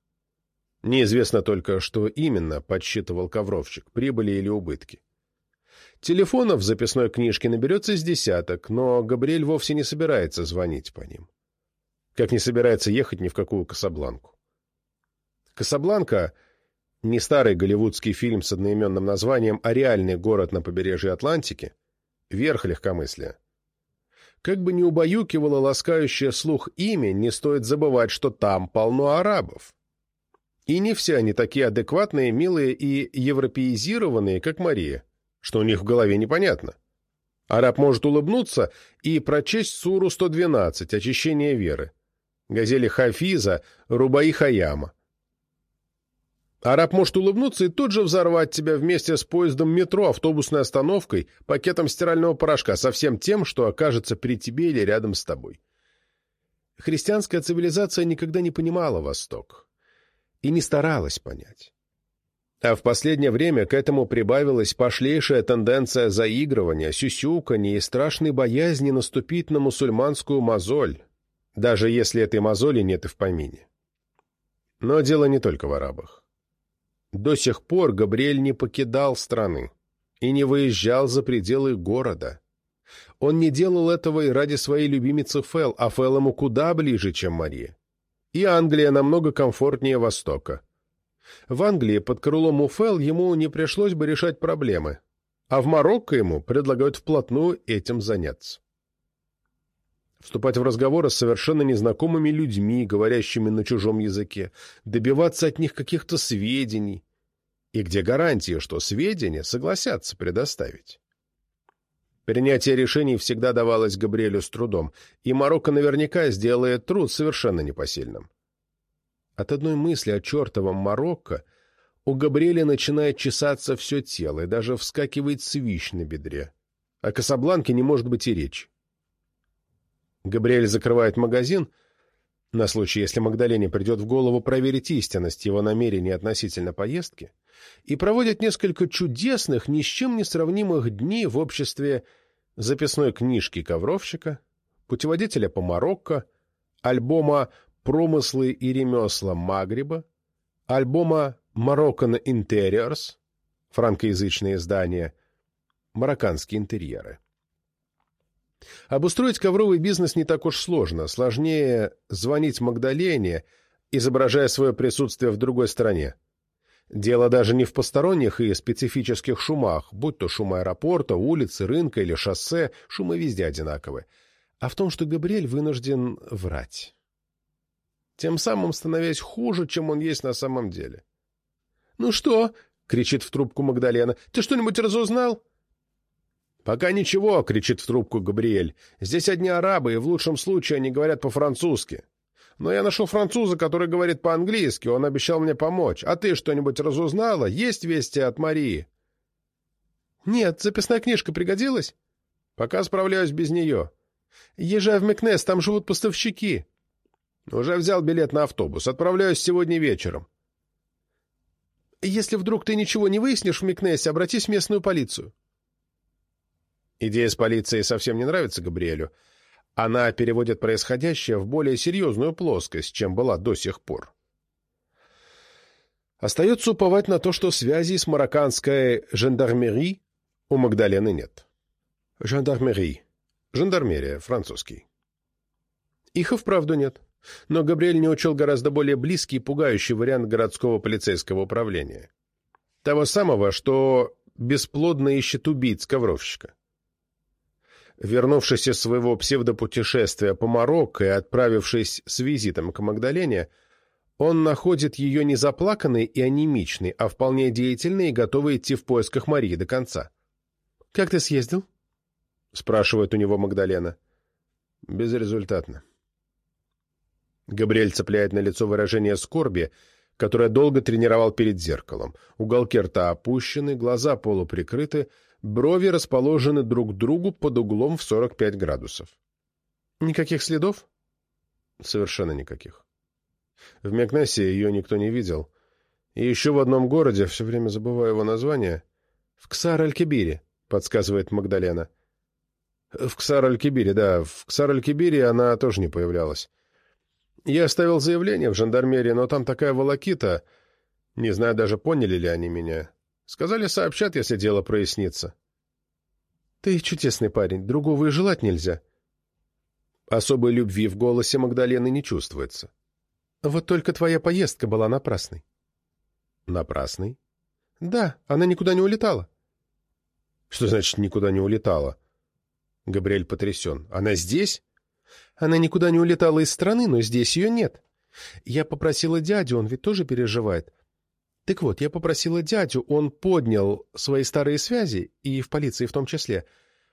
Неизвестно только, что именно подсчитывал ковровщик, прибыли или убытки. Телефонов в записной книжке наберется с десяток, но Габриэль вовсе не собирается звонить по ним. Как не собирается ехать ни в какую Касабланку. Касабланка не старый голливудский фильм с одноименным названием, а реальный город на побережье Атлантики, верх легкомыслия. Как бы ни убаюкивало ласкающее слух имя, не стоит забывать, что там полно арабов. И не все они такие адекватные, милые и европеизированные, как Мария, что у них в голове непонятно. Араб может улыбнуться и прочесть суру 112 «Очищение веры», газели Хафиза, Рубаи Хаяма. Араб может улыбнуться и тут же взорвать тебя вместе с поездом метро, автобусной остановкой, пакетом стирального порошка, со всем тем, что окажется при тебе или рядом с тобой. Христианская цивилизация никогда не понимала Восток и не старалась понять. А в последнее время к этому прибавилась пошлейшая тенденция заигрывания, сюсюканья и страшной боязни наступить на мусульманскую мозоль, даже если этой мозоли нет и в помине. Но дело не только в арабах. До сих пор Габриэль не покидал страны и не выезжал за пределы города. Он не делал этого и ради своей любимицы Фэл, а Фэл ему куда ближе, чем Мария. И Англия намного комфортнее Востока. В Англии под крылом у Фэл ему не пришлось бы решать проблемы, а в Марокко ему предлагают вплотную этим заняться вступать в разговоры с совершенно незнакомыми людьми, говорящими на чужом языке, добиваться от них каких-то сведений. И где гарантия, что сведения согласятся предоставить? Принятие решений всегда давалось Габриэлю с трудом, и Марокко наверняка сделает труд совершенно непосильным. От одной мысли о чертовом Марокко у Габриэля начинает чесаться все тело и даже вскакивает свищ на бедре. О Касабланке не может быть и речи. Габриэль закрывает магазин, на случай, если Магдалене придет в голову проверить истинность его намерений относительно поездки, и проводит несколько чудесных, ни с чем не сравнимых дней в обществе записной книжки ковровщика, путеводителя по Марокко, альбома «Промыслы и ремесла Магриба», альбома «Moroccan Interiors», франкоязычные издания, марокканские интерьеры. Обустроить ковровый бизнес не так уж сложно. Сложнее звонить Магдалене, изображая свое присутствие в другой стране. Дело даже не в посторонних и специфических шумах, будь то шум аэропорта, улицы, рынка или шоссе, шумы везде одинаковы, а в том, что Габриэль вынужден врать. Тем самым становясь хуже, чем он есть на самом деле. «Ну что?» — кричит в трубку Магдалена. «Ты что-нибудь разузнал?» «Пока ничего», — кричит в трубку Габриэль. «Здесь одни арабы, и в лучшем случае они говорят по-французски. Но я нашел француза, который говорит по-английски, он обещал мне помочь. А ты что-нибудь разузнала? Есть вести от Марии?» «Нет, записная книжка пригодилась?» «Пока справляюсь без нее». «Езжай в Мекнес, там живут поставщики». «Уже взял билет на автобус. Отправляюсь сегодня вечером». «Если вдруг ты ничего не выяснишь в Мекнесе, обратись в местную полицию». Идея с полицией совсем не нравится Габриэлю. Она переводит происходящее в более серьезную плоскость, чем была до сих пор. Остается уповать на то, что связи с марокканской жандармери у Магдалены нет. Жандармери. Жандармерия, французский. Их и вправду нет. Но Габриэль не учел гораздо более близкий и пугающий вариант городского полицейского управления. Того самого, что бесплодно ищет убийц-ковровщика. Вернувшись из своего псевдопутешествия по Марокко и отправившись с визитом к Магдалене, он находит ее не заплаканной и анемичной, а вполне деятельной и готовой идти в поисках Марии до конца. «Как ты съездил?» — спрашивает у него Магдалена. «Безрезультатно». Габриэль цепляет на лицо выражение скорби, которое долго тренировал перед зеркалом. Уголки рта опущены, глаза полуприкрыты — Брови расположены друг к другу под углом в 45 градусов. Никаких следов? Совершенно никаких. В Мекнесе ее никто не видел. И еще в одном городе, все время забываю его название, в Ксар-Аль-Кибире, подсказывает Магдалена. В Ксар-Аль-Кибире, да, в Ксар-Аль-Кибире она тоже не появлялась. Я оставил заявление в жандармерии, но там такая волокита, не знаю даже, поняли ли они меня. Сказали, сообщат, если дело прояснится. Ты чудесный парень, другого и желать нельзя. Особой любви в голосе Магдалены не чувствуется. Вот только твоя поездка была напрасной. Напрасной? Да, она никуда не улетала. Что значит «никуда не улетала»? Габриэль потрясен. Она здесь? Она никуда не улетала из страны, но здесь ее нет. Я попросила дядю, он ведь тоже переживает. Так вот, я попросила дядю, он поднял свои старые связи, и в полиции в том числе.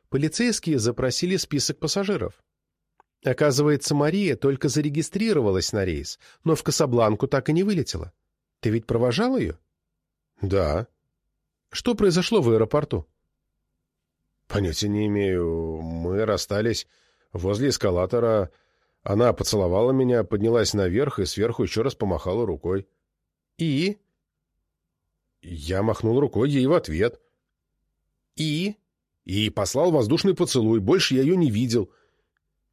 Полицейские запросили список пассажиров. Оказывается, Мария только зарегистрировалась на рейс, но в Касабланку так и не вылетела. Ты ведь провожал ее? Да. Что произошло в аэропорту? Понятия не имею. Мы расстались возле эскалатора. Она поцеловала меня, поднялась наверх и сверху еще раз помахала рукой. И? Я махнул рукой ей в ответ. «И?» «И послал воздушный поцелуй. Больше я ее не видел.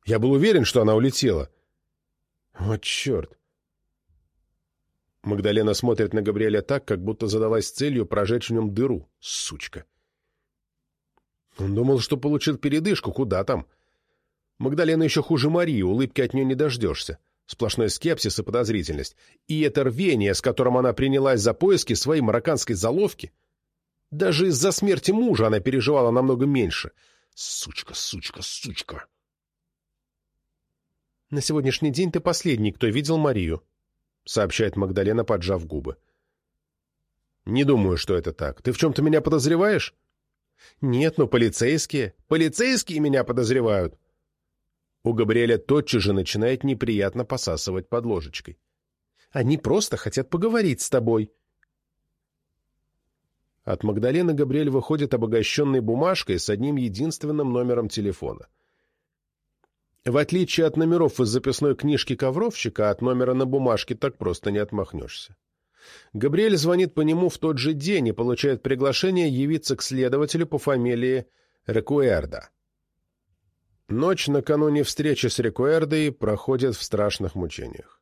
Я был уверен, что она улетела». «Вот черт!» Магдалена смотрит на Габриэля так, как будто задалась целью прожечь в нем дыру. Сучка! Он думал, что получит передышку. Куда там? Магдалена еще хуже Марии, улыбки от нее не дождешься сплошной скепсис и подозрительность, и это рвение, с которым она принялась за поиски своей марокканской заловки. Даже из-за смерти мужа она переживала намного меньше. Сучка, сучка, сучка. «На сегодняшний день ты последний, кто видел Марию», — сообщает Магдалена, поджав губы. «Не думаю, что это так. Ты в чем-то меня подозреваешь?» «Нет, но полицейские. Полицейские меня подозревают. У Габриэля тотчас же начинает неприятно посасывать под ложечкой. «Они просто хотят поговорить с тобой». От Магдалены Габриэль выходит обогащенной бумажкой с одним единственным номером телефона. В отличие от номеров из записной книжки ковровщика, от номера на бумажке так просто не отмахнешься. Габриэль звонит по нему в тот же день и получает приглашение явиться к следователю по фамилии Рекуэрда. Ночь накануне встречи с Рикуэрдой проходит в страшных мучениях.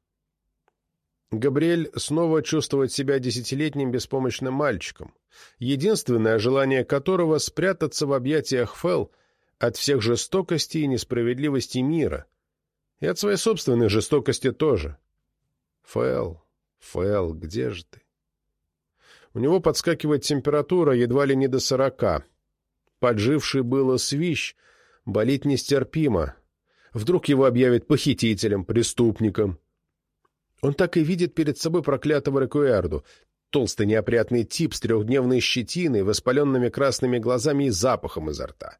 Габриэль снова чувствует себя десятилетним беспомощным мальчиком, единственное желание которого — спрятаться в объятиях Фел от всех жестокостей и несправедливости мира, и от своей собственной жестокости тоже. Фэл, Фэл, где же ты? У него подскакивает температура едва ли не до сорока. Подживший было свищ, болит нестерпимо. Вдруг его объявят похитителем, преступником. Он так и видит перед собой проклятого Рекуэрду, толстый неопрятный тип с трехдневной щетиной, воспаленными красными глазами и запахом изо рта.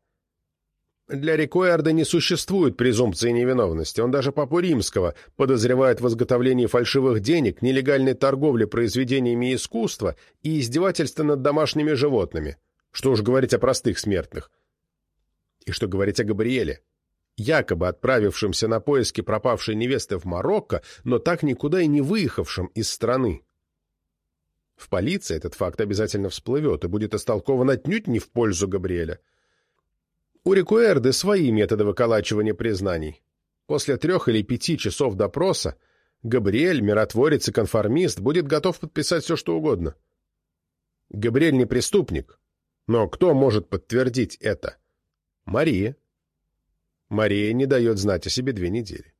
Для Рикуэрда не существует презумпции невиновности. Он даже папу римского подозревает в изготовлении фальшивых денег, нелегальной торговле произведениями искусства и издевательстве над домашними животными. Что уж говорить о простых смертных. И что говорить о Габриэле, якобы отправившемся на поиски пропавшей невесты в Марокко, но так никуда и не выехавшем из страны. В полиции этот факт обязательно всплывет и будет истолкован отнюдь не в пользу Габриэля. У Рикуэрды свои методы выколачивания признаний. После трех или пяти часов допроса Габриэль, миротворец и конформист, будет готов подписать все, что угодно. Габриэль не преступник, но кто может подтвердить это? Мария. Мария не дает знать о себе две недели.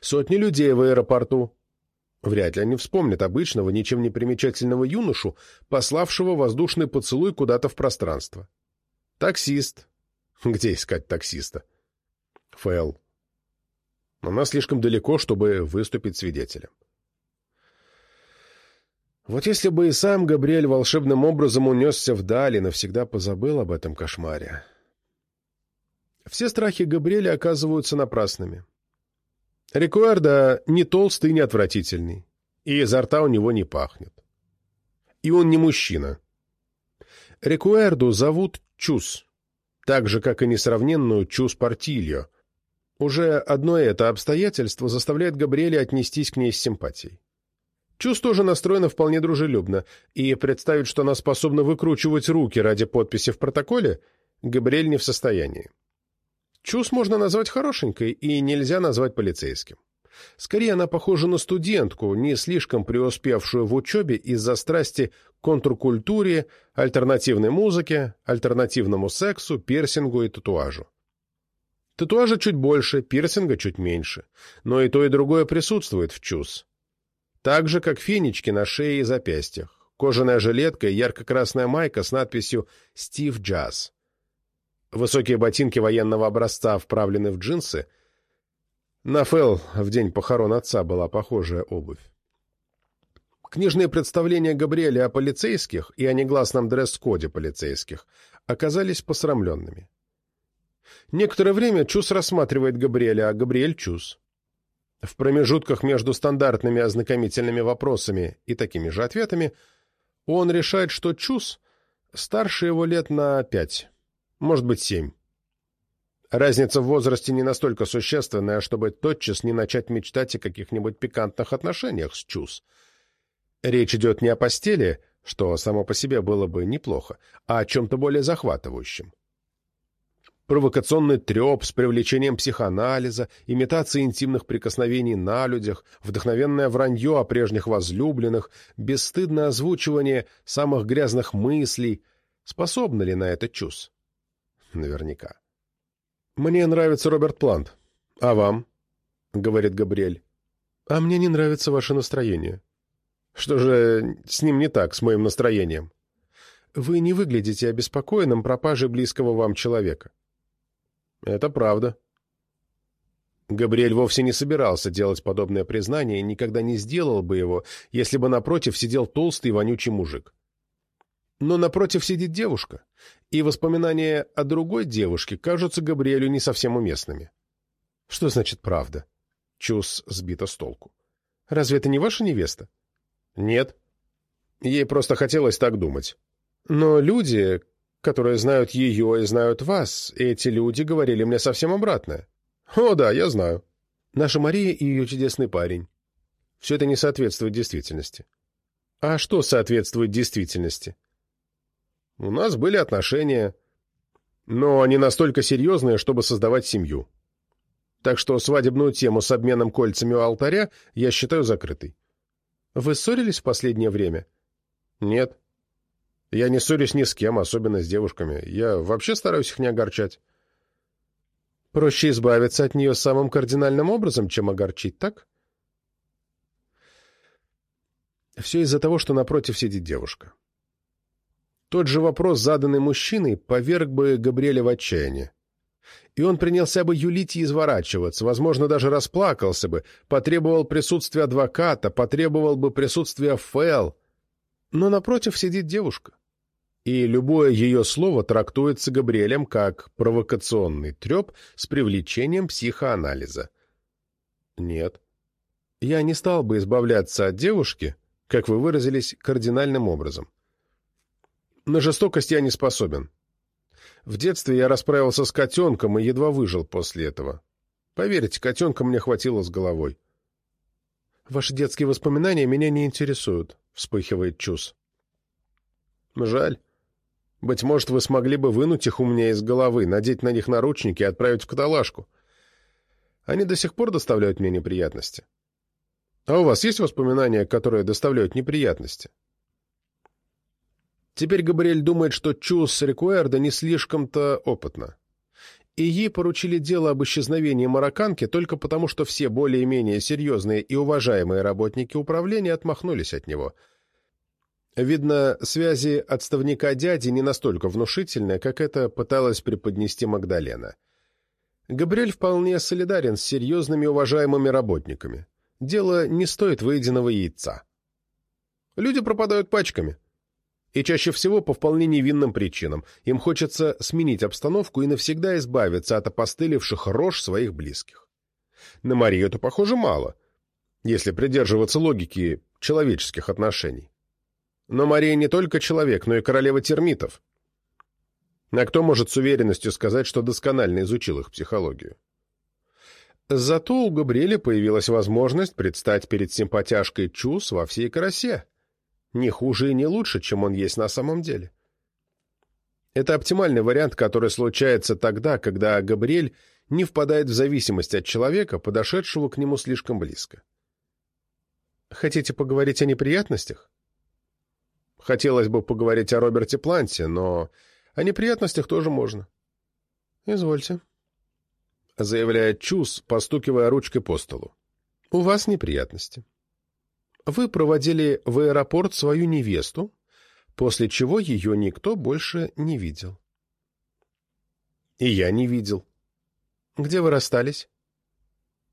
Сотни людей в аэропорту. Вряд ли они вспомнят обычного, ничем не примечательного юношу, пославшего воздушный поцелуй куда-то в пространство. Таксист, Где искать таксиста? Фэл. Она слишком далеко, чтобы выступить свидетелем. Вот если бы и сам Габриэль волшебным образом унесся вдали, навсегда позабыл об этом кошмаре. Все страхи Габриэля оказываются напрасными. Рикуэрдо не толстый и не отвратительный, и изо рта у него не пахнет. И он не мужчина. Рикуэрду зовут Чус так же, как и несравненную Чус Портильо. Уже одно это обстоятельство заставляет Габриэля отнестись к ней с симпатией. Чус тоже настроена вполне дружелюбно, и представить, что она способна выкручивать руки ради подписи в протоколе, Габриэль не в состоянии. Чус можно назвать хорошенькой, и нельзя назвать полицейским. Скорее, она похожа на студентку, не слишком преуспевшую в учебе из-за страсти к контркультуре, альтернативной музыке, альтернативному сексу, пирсингу и татуажу. Татуажа чуть больше, пирсинга чуть меньше, но и то, и другое присутствует в ЧУС. Так же, как фенечки на шее и запястьях, кожаная жилетка и ярко-красная майка с надписью «Стив Джаз». Высокие ботинки военного образца вправлены в джинсы – на Фэл в день похорон отца была похожая обувь. Книжные представления Габриэля о полицейских и о негласном дресс-коде полицейских оказались посрамленными. Некоторое время Чус рассматривает Габриэля, а Габриэль — Чус. В промежутках между стандартными ознакомительными вопросами и такими же ответами он решает, что Чус старше его лет на пять, может быть, семь. Разница в возрасте не настолько существенная, чтобы тотчас не начать мечтать о каких-нибудь пикантных отношениях с Чус. Речь идет не о постели, что само по себе было бы неплохо, а о чем-то более захватывающем. Провокационный треп с привлечением психоанализа, имитация интимных прикосновений на людях, вдохновенное вранье о прежних возлюбленных, бесстыдное озвучивание самых грязных мыслей. Способны ли на это чувств? Наверняка. «Мне нравится Роберт Плант. А вам?» — говорит Габриэль. «А мне не нравится ваше настроение». «Что же с ним не так, с моим настроением?» «Вы не выглядите обеспокоенным пропажей близкого вам человека». «Это правда». Габриэль вовсе не собирался делать подобное признание и никогда не сделал бы его, если бы напротив сидел толстый вонючий мужик. Но напротив сидит девушка, и воспоминания о другой девушке кажутся Габриэлю не совсем уместными. Что значит правда? Чус сбита с толку. Разве это не ваша невеста? Нет. Ей просто хотелось так думать. Но люди, которые знают ее и знают вас, эти люди говорили мне совсем обратное. О, да, я знаю. Наша Мария и ее чудесный парень. Все это не соответствует действительности. А что соответствует действительности? У нас были отношения, но не настолько серьезные, чтобы создавать семью. Так что свадебную тему с обменом кольцами у алтаря я считаю закрытой. Вы ссорились в последнее время? Нет. Я не ссорюсь ни с кем, особенно с девушками. Я вообще стараюсь их не огорчать. Проще избавиться от нее самым кардинальным образом, чем огорчить, так? Все из-за того, что напротив сидит девушка. Тот же вопрос, заданный мужчиной, поверг бы Габриэля в отчаяние. И он принялся бы юлить и изворачиваться, возможно, даже расплакался бы, потребовал присутствия адвоката, потребовал бы присутствия Фэл. Но напротив сидит девушка. И любое ее слово трактуется Габриэлем как провокационный треп с привлечением психоанализа. Нет. Я не стал бы избавляться от девушки, как вы выразились, кардинальным образом. На жестокость я не способен. В детстве я расправился с котенком и едва выжил после этого. Поверьте, котенка мне хватило с головой. Ваши детские воспоминания меня не интересуют, — вспыхивает Чус. Жаль. Быть может, вы смогли бы вынуть их у меня из головы, надеть на них наручники и отправить в каталажку. Они до сих пор доставляют мне неприятности. А у вас есть воспоминания, которые доставляют неприятности? Теперь Габриэль думает, что Чус Рекуэрда не слишком-то опытна. И ей поручили дело об исчезновении марокканки только потому, что все более-менее серьезные и уважаемые работники управления отмахнулись от него. Видно, связи отставника дяди не настолько внушительны, как это пыталась преподнести Магдалена. Габриэль вполне солидарен с серьезными уважаемыми работниками. Дело не стоит выеденного яйца. Люди пропадают пачками. И чаще всего по вполне невинным причинам. Им хочется сменить обстановку и навсегда избавиться от опостылевших рож своих близких. На Марию это, похоже, мало, если придерживаться логики человеческих отношений. Но Мария не только человек, но и королева термитов. А кто может с уверенностью сказать, что досконально изучил их психологию? Зато у Габриэля появилась возможность предстать перед симпатяшкой Чус во всей красе не хуже и не лучше, чем он есть на самом деле. Это оптимальный вариант, который случается тогда, когда Габриэль не впадает в зависимость от человека, подошедшего к нему слишком близко. Хотите поговорить о неприятностях? Хотелось бы поговорить о Роберте Планте, но о неприятностях тоже можно. Извольте. Заявляет Чус, постукивая ручкой по столу. У вас неприятности. Вы проводили в аэропорт свою невесту, после чего ее никто больше не видел. И я не видел. Где вы расстались?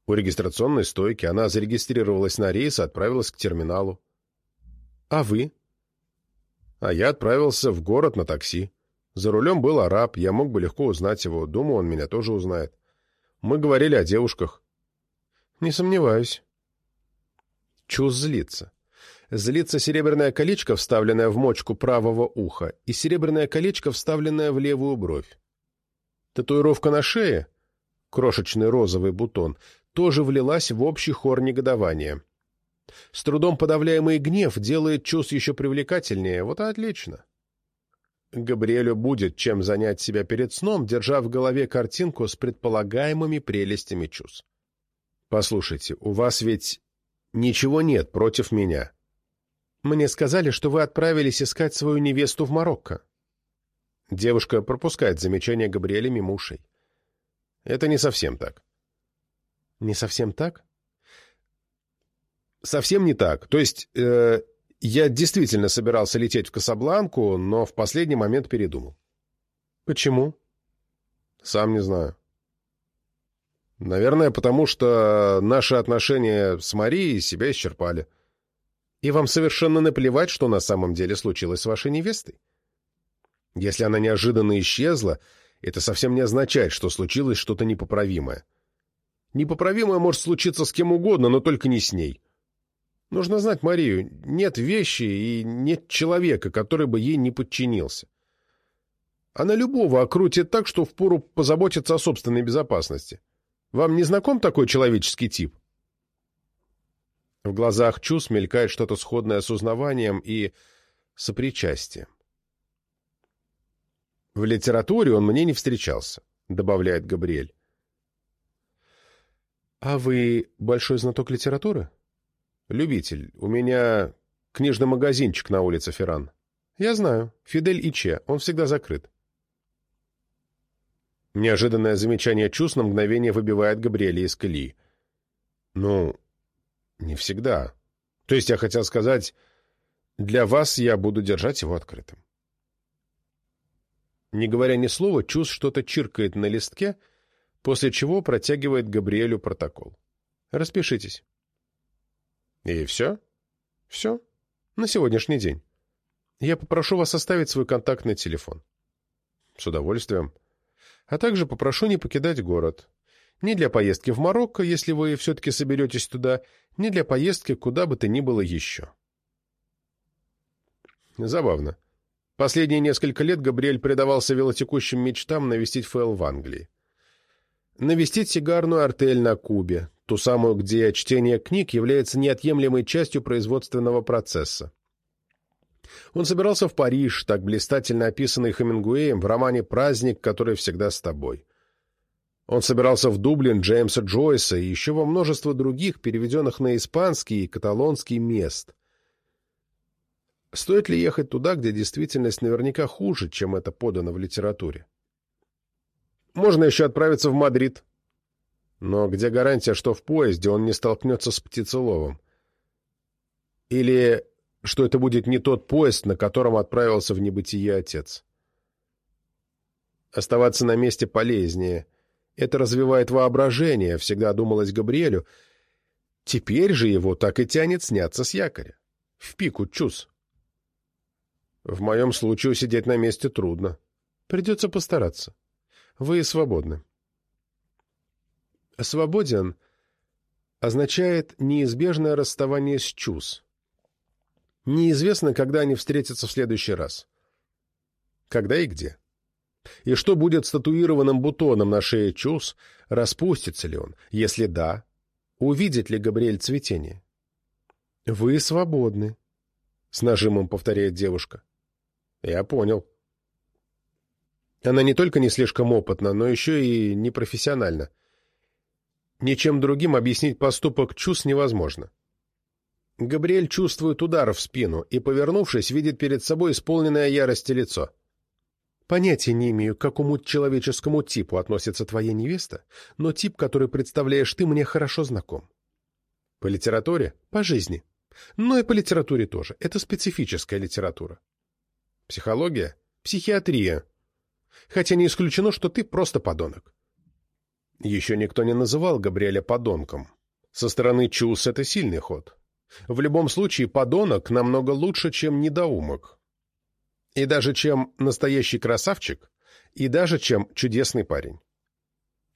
У регистрационной стойки она зарегистрировалась на рейс и отправилась к терминалу. А вы? А я отправился в город на такси. За рулем был араб, я мог бы легко узнать его, думаю, он меня тоже узнает. Мы говорили о девушках. Не сомневаюсь. Чус злится. Злится серебряное колечко, вставленное в мочку правого уха, и серебряное колечко, вставленное в левую бровь. Татуировка на шее, крошечный розовый бутон, тоже влилась в общий хор негодования. С трудом подавляемый гнев делает Чус еще привлекательнее, вот и отлично. Габриэлю будет чем занять себя перед сном, держа в голове картинку с предполагаемыми прелестями Чус. «Послушайте, у вас ведь Ничего нет против меня. Мне сказали, что вы отправились искать свою невесту в Марокко. Девушка пропускает замечание Габриэля мимо. Это не совсем так. Не совсем так? Совсем не так. То есть, э, я действительно собирался лететь в Касабланку, но в последний момент передумал. Почему? Сам не знаю. Наверное, потому что наши отношения с Марией себя исчерпали. И вам совершенно наплевать, что на самом деле случилось с вашей невестой. Если она неожиданно исчезла, это совсем не означает, что случилось что-то непоправимое. Непоправимое может случиться с кем угодно, но только не с ней. Нужно знать Марию. Нет вещи и нет человека, который бы ей не подчинился. Она любого окрутит так, что впору позаботиться о собственной безопасности. Вам не знаком такой человеческий тип?» В глазах Чус мелькает что-то сходное с узнаванием и сопричастием. «В литературе он мне не встречался», — добавляет Габриэль. «А вы большой знаток литературы?» «Любитель. У меня книжный магазинчик на улице Ферран». «Я знаю. Фидель Иче. Он всегда закрыт». Неожиданное замечание чувств на мгновение выбивает Габриэля из колеи. «Ну, не всегда. То есть я хотел сказать, Для вас я буду держать его открытым. Не говоря ни слова, Чус что-то чиркает на листке, после чего протягивает Габриэлю протокол. Распишитесь. И все? Все. На сегодняшний день. Я попрошу вас оставить свой контактный телефон. С удовольствием. А также попрошу не покидать город. Ни для поездки в Марокко, если вы все-таки соберетесь туда, ни для поездки куда бы то ни было еще. Забавно. Последние несколько лет Габриэль предавался велотекущим мечтам навестить Фэл в Англии. Навестить сигарную артель на Кубе, ту самую, где чтение книг является неотъемлемой частью производственного процесса. Он собирался в Париж, так блистательно описанный Хемингуэем в романе «Праздник, который всегда с тобой». Он собирался в Дублин Джеймса Джойса и еще во множество других, переведенных на испанский и каталонский мест. Стоит ли ехать туда, где действительность наверняка хуже, чем это подано в литературе? Можно еще отправиться в Мадрид. Но где гарантия, что в поезде он не столкнется с птицеловом? Или что это будет не тот поезд, на котором отправился в небытие отец? Оставаться на месте полезнее — это развивает воображение, всегда думалось Габриэлю. Теперь же его так и тянет сняться с якоря. В пику чус. В моем случае сидеть на месте трудно. Придется постараться. Вы свободны. Свободен означает неизбежное расставание с чус. Неизвестно, когда они встретятся в следующий раз. Когда и где. И что будет с татуированным бутоном на шее Чус? Распустится ли он? Если да, увидит ли Габриэль цветение? «Вы свободны», — с нажимом повторяет девушка. «Я понял». Она не только не слишком опытна, но еще и непрофессиональна. Ничем другим объяснить поступок Чус невозможно. Габриэль чувствует удар в спину и, повернувшись, видит перед собой исполненное ярости лицо. Понятия не имею, к какому человеческому типу относится твоя невеста, но тип, который представляешь ты, мне хорошо знаком. По литературе? По жизни. Но и по литературе тоже. Это специфическая литература. Психология? Психиатрия. Хотя не исключено, что ты просто подонок. Еще никто не называл Габриэля подонком. Со стороны Чус это сильный ход. В любом случае, подонок намного лучше, чем недоумок. И даже чем настоящий красавчик, и даже чем чудесный парень.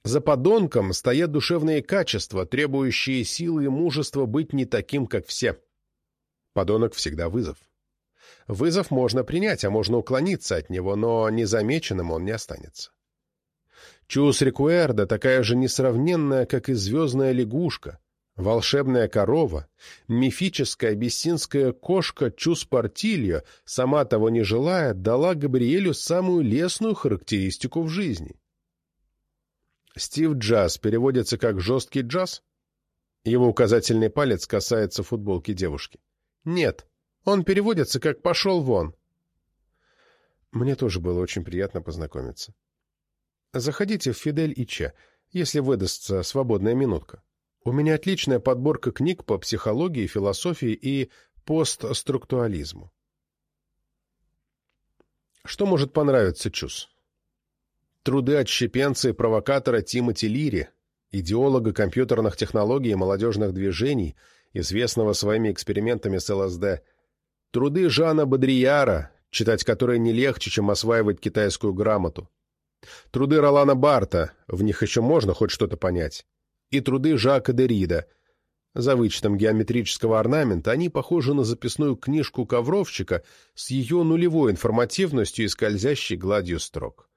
За подонком стоят душевные качества, требующие силы и мужества быть не таким, как все. Подонок всегда вызов. Вызов можно принять, а можно уклониться от него, но незамеченным он не останется. Чус Рикуэрда такая же несравненная, как и звездная лягушка, Волшебная корова, мифическая бессинская кошка Чус-Портильо, сама того не желая, дала Габриэлю самую лесную характеристику в жизни. Стив Джаз переводится как «жесткий джаз»? Его указательный палец касается футболки девушки. Нет, он переводится как «пошел вон». Мне тоже было очень приятно познакомиться. Заходите в Фидель и Че, если выдастся свободная минутка. У меня отличная подборка книг по психологии, философии и постструктуализму. Что может понравиться Чус? Труды отщепенца и провокатора Тимоти Лири, идеолога компьютерных технологий и молодежных движений, известного своими экспериментами с ЛСД, труды Жана Бодрияра, читать которые не легче, чем осваивать китайскую грамоту, труды Ролана Барта, в них еще можно хоть что-то понять, и труды Жака Дерида. За вычетом геометрического орнамента они похожи на записную книжку ковровщика с ее нулевой информативностью и скользящей гладью строк.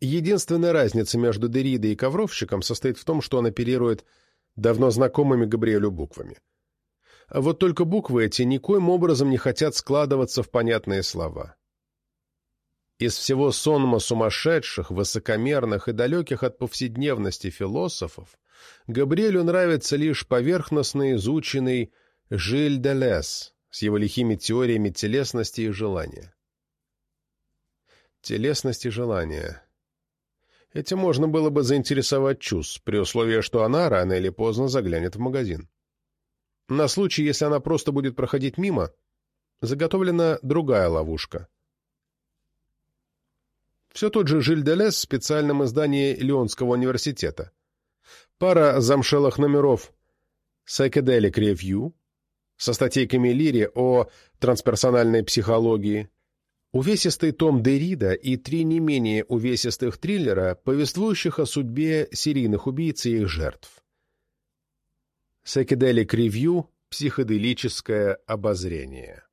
Единственная разница между Деридой и ковровщиком состоит в том, что он оперирует давно знакомыми Габриэлю буквами. А вот только буквы эти никоим образом не хотят складываться в понятные слова. Из всего сонма сумасшедших, высокомерных и далеких от повседневности философов Габриэлю нравится лишь поверхностно изученный Жиль де Лес с его лихими теориями телесности и желания. Телесность и желание. Этим можно было бы заинтересовать Чус, при условии, что она рано или поздно заглянет в магазин. На случай, если она просто будет проходить мимо, заготовлена другая ловушка. Все тот же Жиль де Лес в специальном издании Лионского университета. Пара замшелых номеров Psychedelic Review со статейками Лири о трансперсональной психологии, увесистый том Дерида и три не менее увесистых триллера, повествующих о судьбе серийных убийц и их жертв. Psychedelic Review – психоделическое обозрение.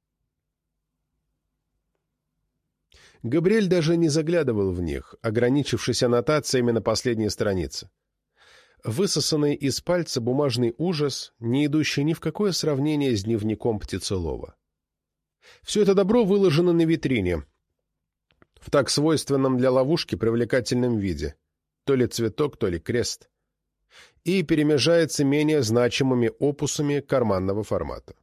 Габриэль даже не заглядывал в них, ограничившись аннотациями на последней странице. Высосанный из пальца бумажный ужас, не идущий ни в какое сравнение с дневником Птицелова. Все это добро выложено на витрине, в так свойственном для ловушки привлекательном виде, то ли цветок, то ли крест и перемежается менее значимыми опусами карманного формата.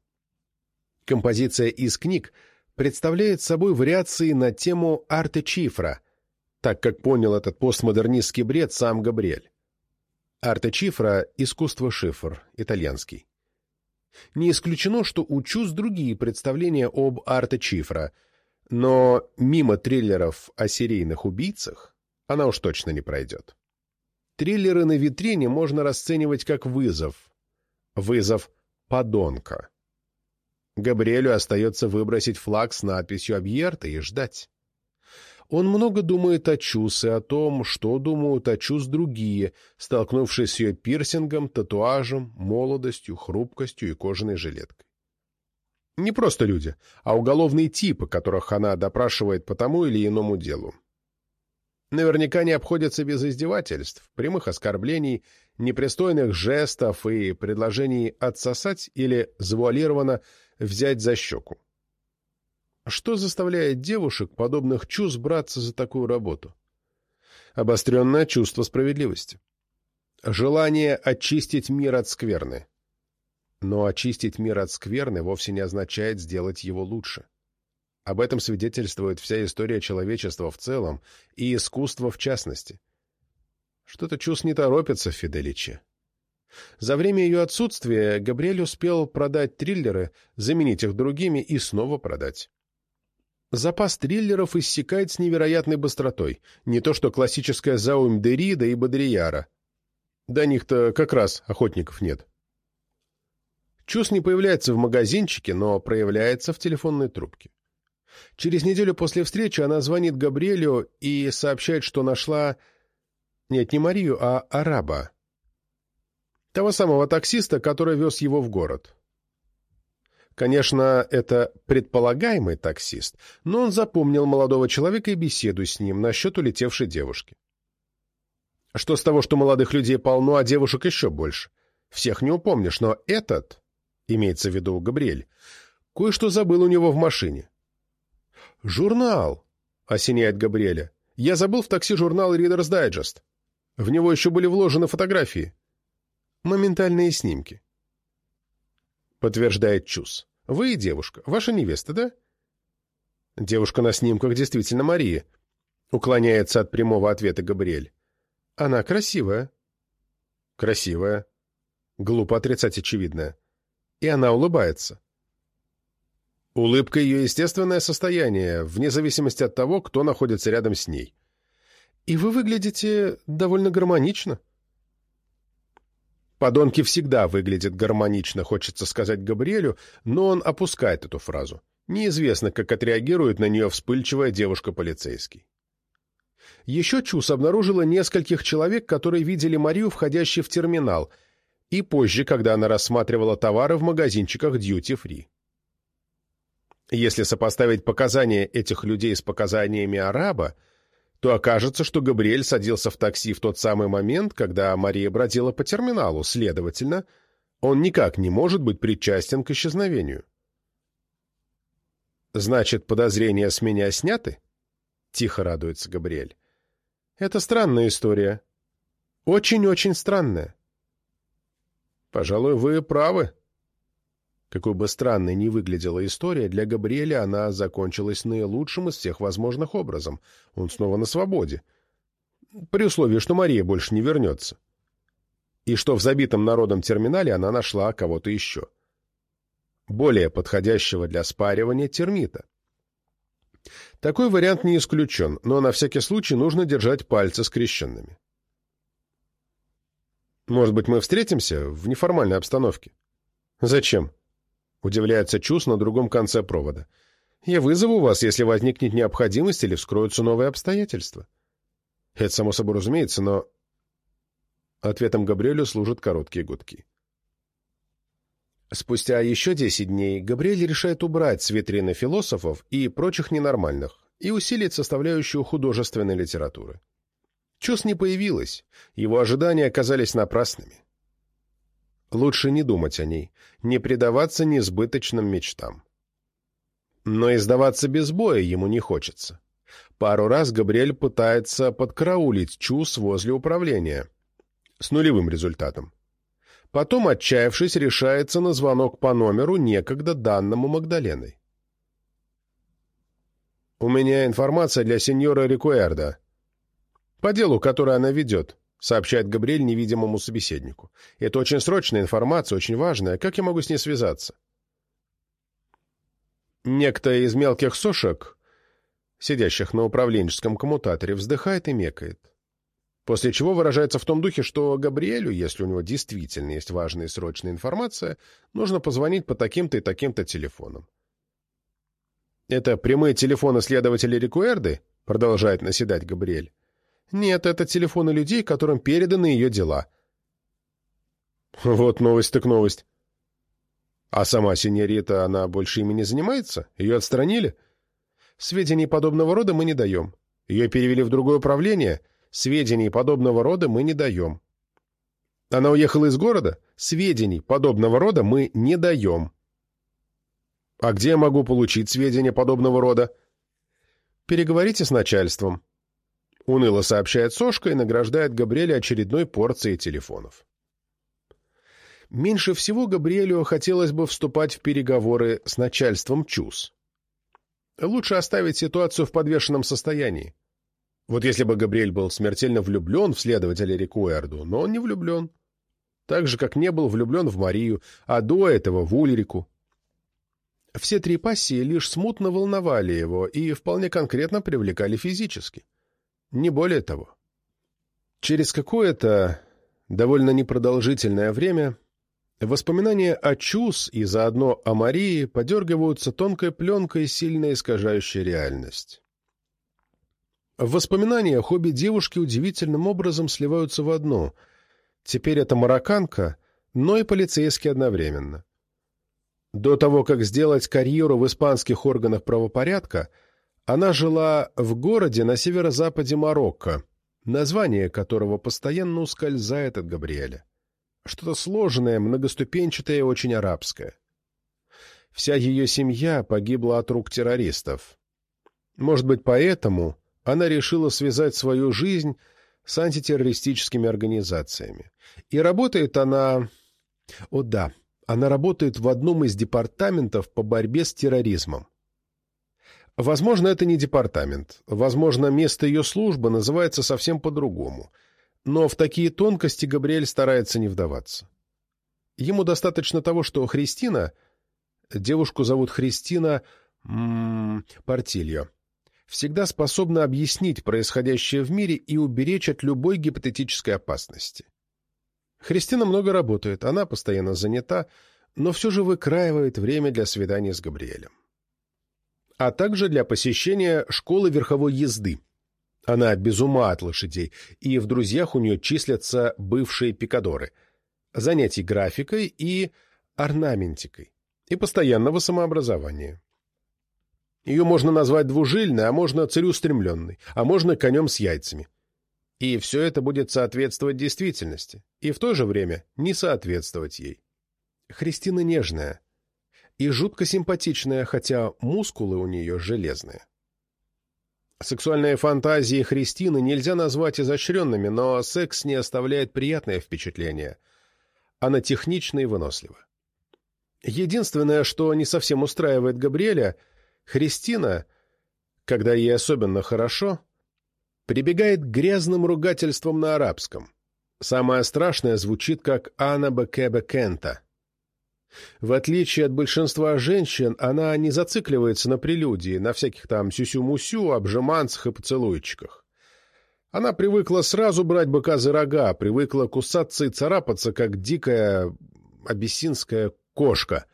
Композиция из книг представляет собой вариации на тему арте-чифра, так как понял этот постмодернистский бред сам Габриэль. Арте-чифра – искусство шифр, итальянский. Не исключено, что учусь другие представления об арте-чифра, но мимо триллеров о серийных убийцах она уж точно не пройдет. Триллеры на витрине можно расценивать как вызов. Вызов подонка. Габриэлю остается выбросить флаг с надписью «Объерта» и ждать. Он много думает о Чус и о том, что думают о Чус другие, столкнувшись с ее пирсингом, татуажем, молодостью, хрупкостью и кожаной жилеткой. Не просто люди, а уголовные типы, которых она допрашивает по тому или иному делу. Наверняка не обходится без издевательств, прямых оскорблений, непристойных жестов и предложений отсосать или завуалированно взять за щеку. Что заставляет девушек, подобных чувств, браться за такую работу? Обостренное чувство справедливости. Желание очистить мир от скверны. Но очистить мир от скверны вовсе не означает сделать его лучше. Об этом свидетельствует вся история человечества в целом и искусство в частности. Что-то Чус не торопится в Фиделиче. За время ее отсутствия Габриэль успел продать триллеры, заменить их другими и снова продать. Запас триллеров иссякает с невероятной быстротой, не то что классическая заумь Дерида и Бодрияра. До них-то как раз охотников нет. Чус не появляется в магазинчике, но проявляется в телефонной трубке. Через неделю после встречи она звонит Габриэлю и сообщает, что нашла... Нет, не Марию, а араба. Того самого таксиста, который вез его в город. Конечно, это предполагаемый таксист, но он запомнил молодого человека и беседу с ним насчет улетевшей девушки. Что с того, что молодых людей полно, а девушек еще больше? Всех не упомнишь, но этот, имеется в виду Габриэль, кое-что забыл у него в машине. «Журнал!» — осеняет Габриэля. «Я забыл в такси журнал Reader's Digest. В него еще были вложены фотографии. Моментальные снимки». Подтверждает Чус. «Вы девушка. Ваша невеста, да?» Девушка на снимках действительно Мария. Уклоняется от прямого ответа Габриэль. «Она красивая». «Красивая». Глупо отрицать очевидное. И она улыбается. Улыбка — ее естественное состояние, вне зависимости от того, кто находится рядом с ней. И вы выглядите довольно гармонично. Подонки всегда выглядят гармонично, хочется сказать Габриэлю, но он опускает эту фразу. Неизвестно, как отреагирует на нее вспыльчивая девушка-полицейский. Еще Чус обнаружила нескольких человек, которые видели Марию, входящей в терминал, и позже, когда она рассматривала товары в магазинчиках Duty Free. Если сопоставить показания этих людей с показаниями араба, то окажется, что Габриэль садился в такси в тот самый момент, когда Мария бродила по терминалу, следовательно, он никак не может быть причастен к исчезновению. «Значит, подозрения с меня сняты?» — тихо радуется Габриэль. «Это странная история. Очень-очень странная». «Пожалуй, вы правы», какой бы странной ни выглядела история, для Габриэля она закончилась наилучшим из всех возможных образом. Он снова на свободе. При условии, что Мария больше не вернется. И что в забитом народом терминале она нашла кого-то еще. более подходящего для спаривания термита. Такой вариант не исключен, но на всякий случай нужно держать пальцы скрещенными. Может быть, мы встретимся в неформальной обстановке? Зачем? Удивляется Чус на другом конце провода. Я вызову вас, если возникнет необходимость или вскроются новые обстоятельства. Это само собой разумеется, но... Ответом Габриэлю служат короткие гудки. Спустя еще десять дней Габриэль решает убрать с витрины философов и прочих ненормальных и усилить составляющую художественной литературы. Чус не появилась, его ожидания оказались напрасными. Лучше не думать о ней, не предаваться несбыточным мечтам. Но и сдаваться без боя ему не хочется. Пару раз Габриэль пытается подкараулить Чус возле управления. С нулевым результатом. Потом, отчаявшись, решается на звонок по номеру, некогда данному Магдаленой. «У меня информация для сеньора Рикуэрда. По делу, которое она ведет», — сообщает Габриэль невидимому собеседнику. «Это очень срочная информация, очень важная. Как я могу с ней связаться?» Некто из мелких сошек, сидящих на управленческом коммутаторе, вздыхает и мекает после чего выражается в том духе, что Габриэлю, если у него действительно есть важная и срочная информация, нужно позвонить по таким-то и таким-то телефонам. «Это прямые телефоны следователя Рикуэрды?» — продолжает наседать Габриэль. «Нет, это телефоны людей, которым переданы ее дела». «Вот новость так новость». «А сама синьорита, она больше ими не занимается? Ее отстранили?» «Сведений подобного рода мы не даем. Ее перевели в другое управление?» Сведений подобного рода мы не даем. Она уехала из города? Сведений подобного рода мы не даем. А где я могу получить сведения подобного рода? Переговорите с начальством. Уныло сообщает Сошка и награждает Габриэля очередной порцией телефонов. Меньше всего Габриэлю хотелось бы вступать в переговоры с начальством ЧУС. Лучше оставить ситуацию в подвешенном состоянии. Вот если бы Габриэль был смертельно влюблен в следователя Рикуэрду, но он не влюблен. Так же, как не был влюблен в Марию, а до этого в Ульрику. Все три пассии лишь смутно волновали его и вполне конкретно привлекали физически. Не более того. Через какое-то довольно непродолжительное время воспоминания о Чус и заодно о Марии подергиваются тонкой пленкой, сильно искажающей реальность. В воспоминаниях обе девушки удивительным образом сливаются в одну. Теперь это марокканка, но и полицейский одновременно. До того, как сделать карьеру в испанских органах правопорядка, она жила в городе на северо-западе Марокко, название которого постоянно ускользает от Габриэля. Что-то сложное, многоступенчатое и очень арабское. Вся ее семья погибла от рук террористов. Может быть, поэтому она решила связать свою жизнь с антитеррористическими организациями. И работает она... О да, она работает в одном из департаментов по борьбе с терроризмом. Возможно, это не департамент. Возможно, место ее службы называется совсем по-другому. Но в такие тонкости Габриэль старается не вдаваться. Ему достаточно того, что Христина... Девушку зовут Христина... М -м, Портильо всегда способна объяснить происходящее в мире и уберечь от любой гипотетической опасности. Христина много работает, она постоянно занята, но все же выкраивает время для свидания с Габриэлем. А также для посещения школы верховой езды. Она без ума от лошадей, и в друзьях у нее числятся бывшие пикадоры, занятий графикой и орнаментикой, и постоянного самообразования. Ее можно назвать двужильной, а можно целеустремленной, а можно конем с яйцами. И все это будет соответствовать действительности, и в то же время не соответствовать ей. Христина нежная и жутко симпатичная, хотя мускулы у нее железные. Сексуальные фантазии Христины нельзя назвать изощренными, но секс не оставляет приятное впечатление. Она технична и вынослива. Единственное, что не совсем устраивает Габриэля – Христина, когда ей особенно хорошо, прибегает к грязным ругательствам на арабском. Самое страшное звучит как «Ана Бекебе Кента». В отличие от большинства женщин, она не зацикливается на прелюдии, на всяких там сюсю-мусю, обжиманцах и поцелуйчиках. Она привыкла сразу брать быка за рога, привыкла кусаться и царапаться, как дикая абиссинская кошка.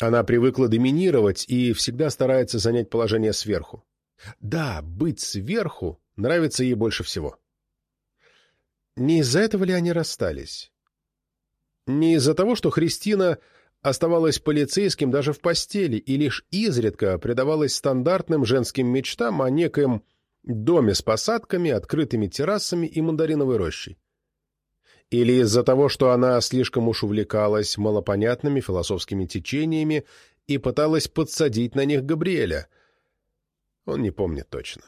Она привыкла доминировать и всегда старается занять положение сверху. Да, быть сверху нравится ей больше всего. Не из-за этого ли они расстались? Не из-за того, что Христина оставалась полицейским даже в постели и лишь изредка предавалась стандартным женским мечтам о некоем доме с посадками, открытыми террасами и мандариновой рощей. Или из-за того, что она слишком уж увлекалась малопонятными философскими течениями и пыталась подсадить на них Габриэля. Он не помнит точно.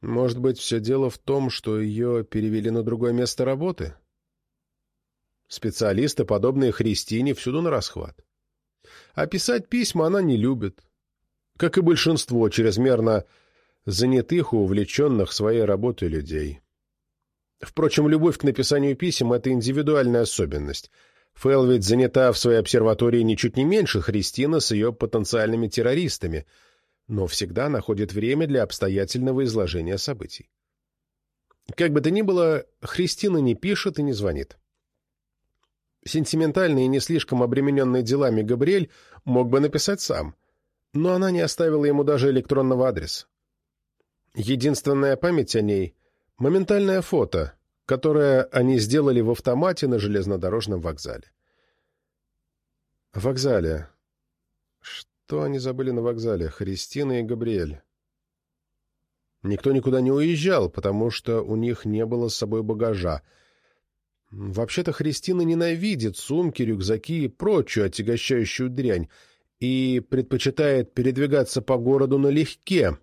Может быть, все дело в том, что ее перевели на другое место работы? — Специалисты, подобные Христине, всюду на расхват. А писать письма она не любит. Как и большинство чрезмерно занятых и увлеченных своей работой людей. Впрочем, любовь к написанию писем – это индивидуальная особенность. Фэл ведь занята в своей обсерватории ничуть не меньше Христина с ее потенциальными террористами, но всегда находит время для обстоятельного изложения событий. Как бы то ни было, Христина не пишет и не звонит. Сентиментальный и не слишком обремененный делами Габриэль мог бы написать сам, но она не оставила ему даже электронного адреса. Единственная память о ней — моментальное фото, которое они сделали в автомате на железнодорожном вокзале. Вокзале. Что они забыли на вокзале? Христина и Габриэль. Никто никуда не уезжал, потому что у них не было с собой багажа — Вообще-то Христина ненавидит сумки, рюкзаки и прочую отягощающую дрянь и предпочитает передвигаться по городу налегке,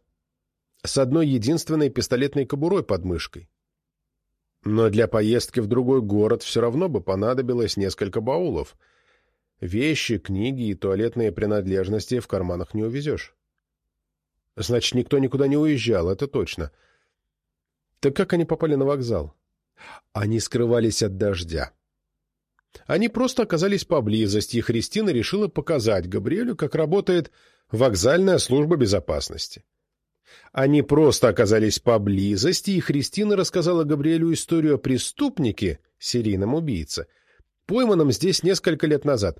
с одной единственной пистолетной кобурой под мышкой. Но для поездки в другой город все равно бы понадобилось несколько баулов. Вещи, книги и туалетные принадлежности в карманах не увезешь. Значит, никто никуда не уезжал, это точно. Так как они попали на вокзал? Они скрывались от дождя. Они просто оказались поблизости, и Христина решила показать Габриэлю, как работает вокзальная служба безопасности. Они просто оказались поблизости, и Христина рассказала Габриэлю историю о преступнике, серийном убийце, пойманном здесь несколько лет назад.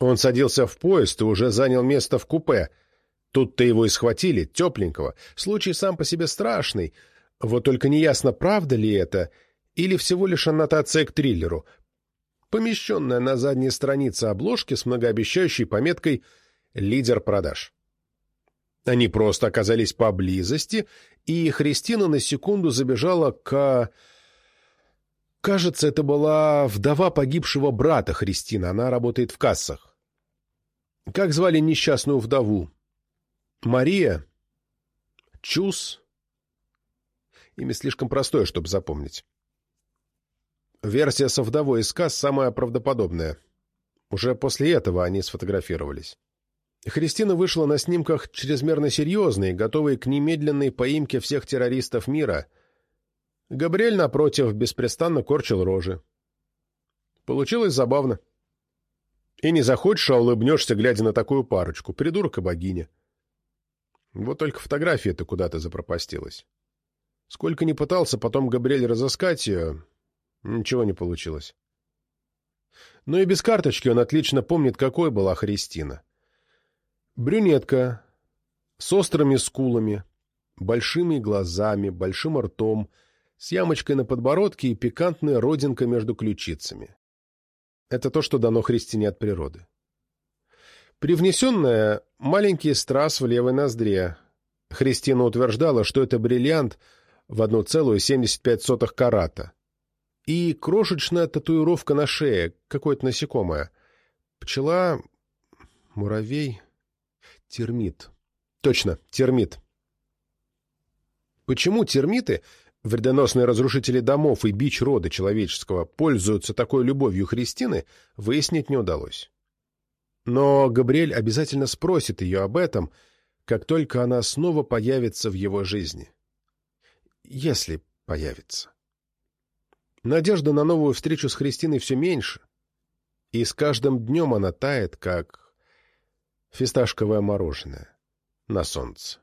Он садился в поезд и уже занял место в купе. Тут-то его и схватили, тепленького. Случай сам по себе страшный. Вот только неясно, правда ли это, или всего лишь аннотация к триллеру, помещенная на задней странице обложки с многообещающей пометкой «Лидер продаж». Они просто оказались поблизости, и Христина на секунду забежала к... Кажется, это была вдова погибшего брата Христина, она работает в кассах. Как звали несчастную вдову? Мария? Чус? Имя слишком простое, чтобы запомнить. Версия со вдовой из Касс самая правдоподобная. Уже после этого они сфотографировались. Христина вышла на снимках чрезмерно серьезной, готовой к немедленной поимке всех террористов мира. Габриэль, напротив, беспрестанно корчил рожи. Получилось забавно. И не захочешь, а улыбнешься, глядя на такую парочку. Придурок и богиня. Вот только фотография-то куда-то запропастилась. Сколько ни пытался потом Габриэль разыскать ее, Ничего не получилось. Но и без карточки он отлично помнит, какой была Христина. Брюнетка, с острыми скулами, большими глазами, большим ртом, с ямочкой на подбородке и пикантной родинкой между ключицами. Это то, что дано Христине от природы. Привнесенная маленький страз в левой ноздре. Христина утверждала, что это бриллиант в 1,75 карата и крошечная татуировка на шее, какое-то насекомое. Пчела, муравей, термит. Точно, термит. Почему термиты, вредоносные разрушители домов и бич рода человеческого, пользуются такой любовью Христины, выяснить не удалось. Но Габриэль обязательно спросит ее об этом, как только она снова появится в его жизни. Если появится. Надежда на новую встречу с Христиной все меньше. И с каждым днем она тает, как фисташковое мороженое на солнце.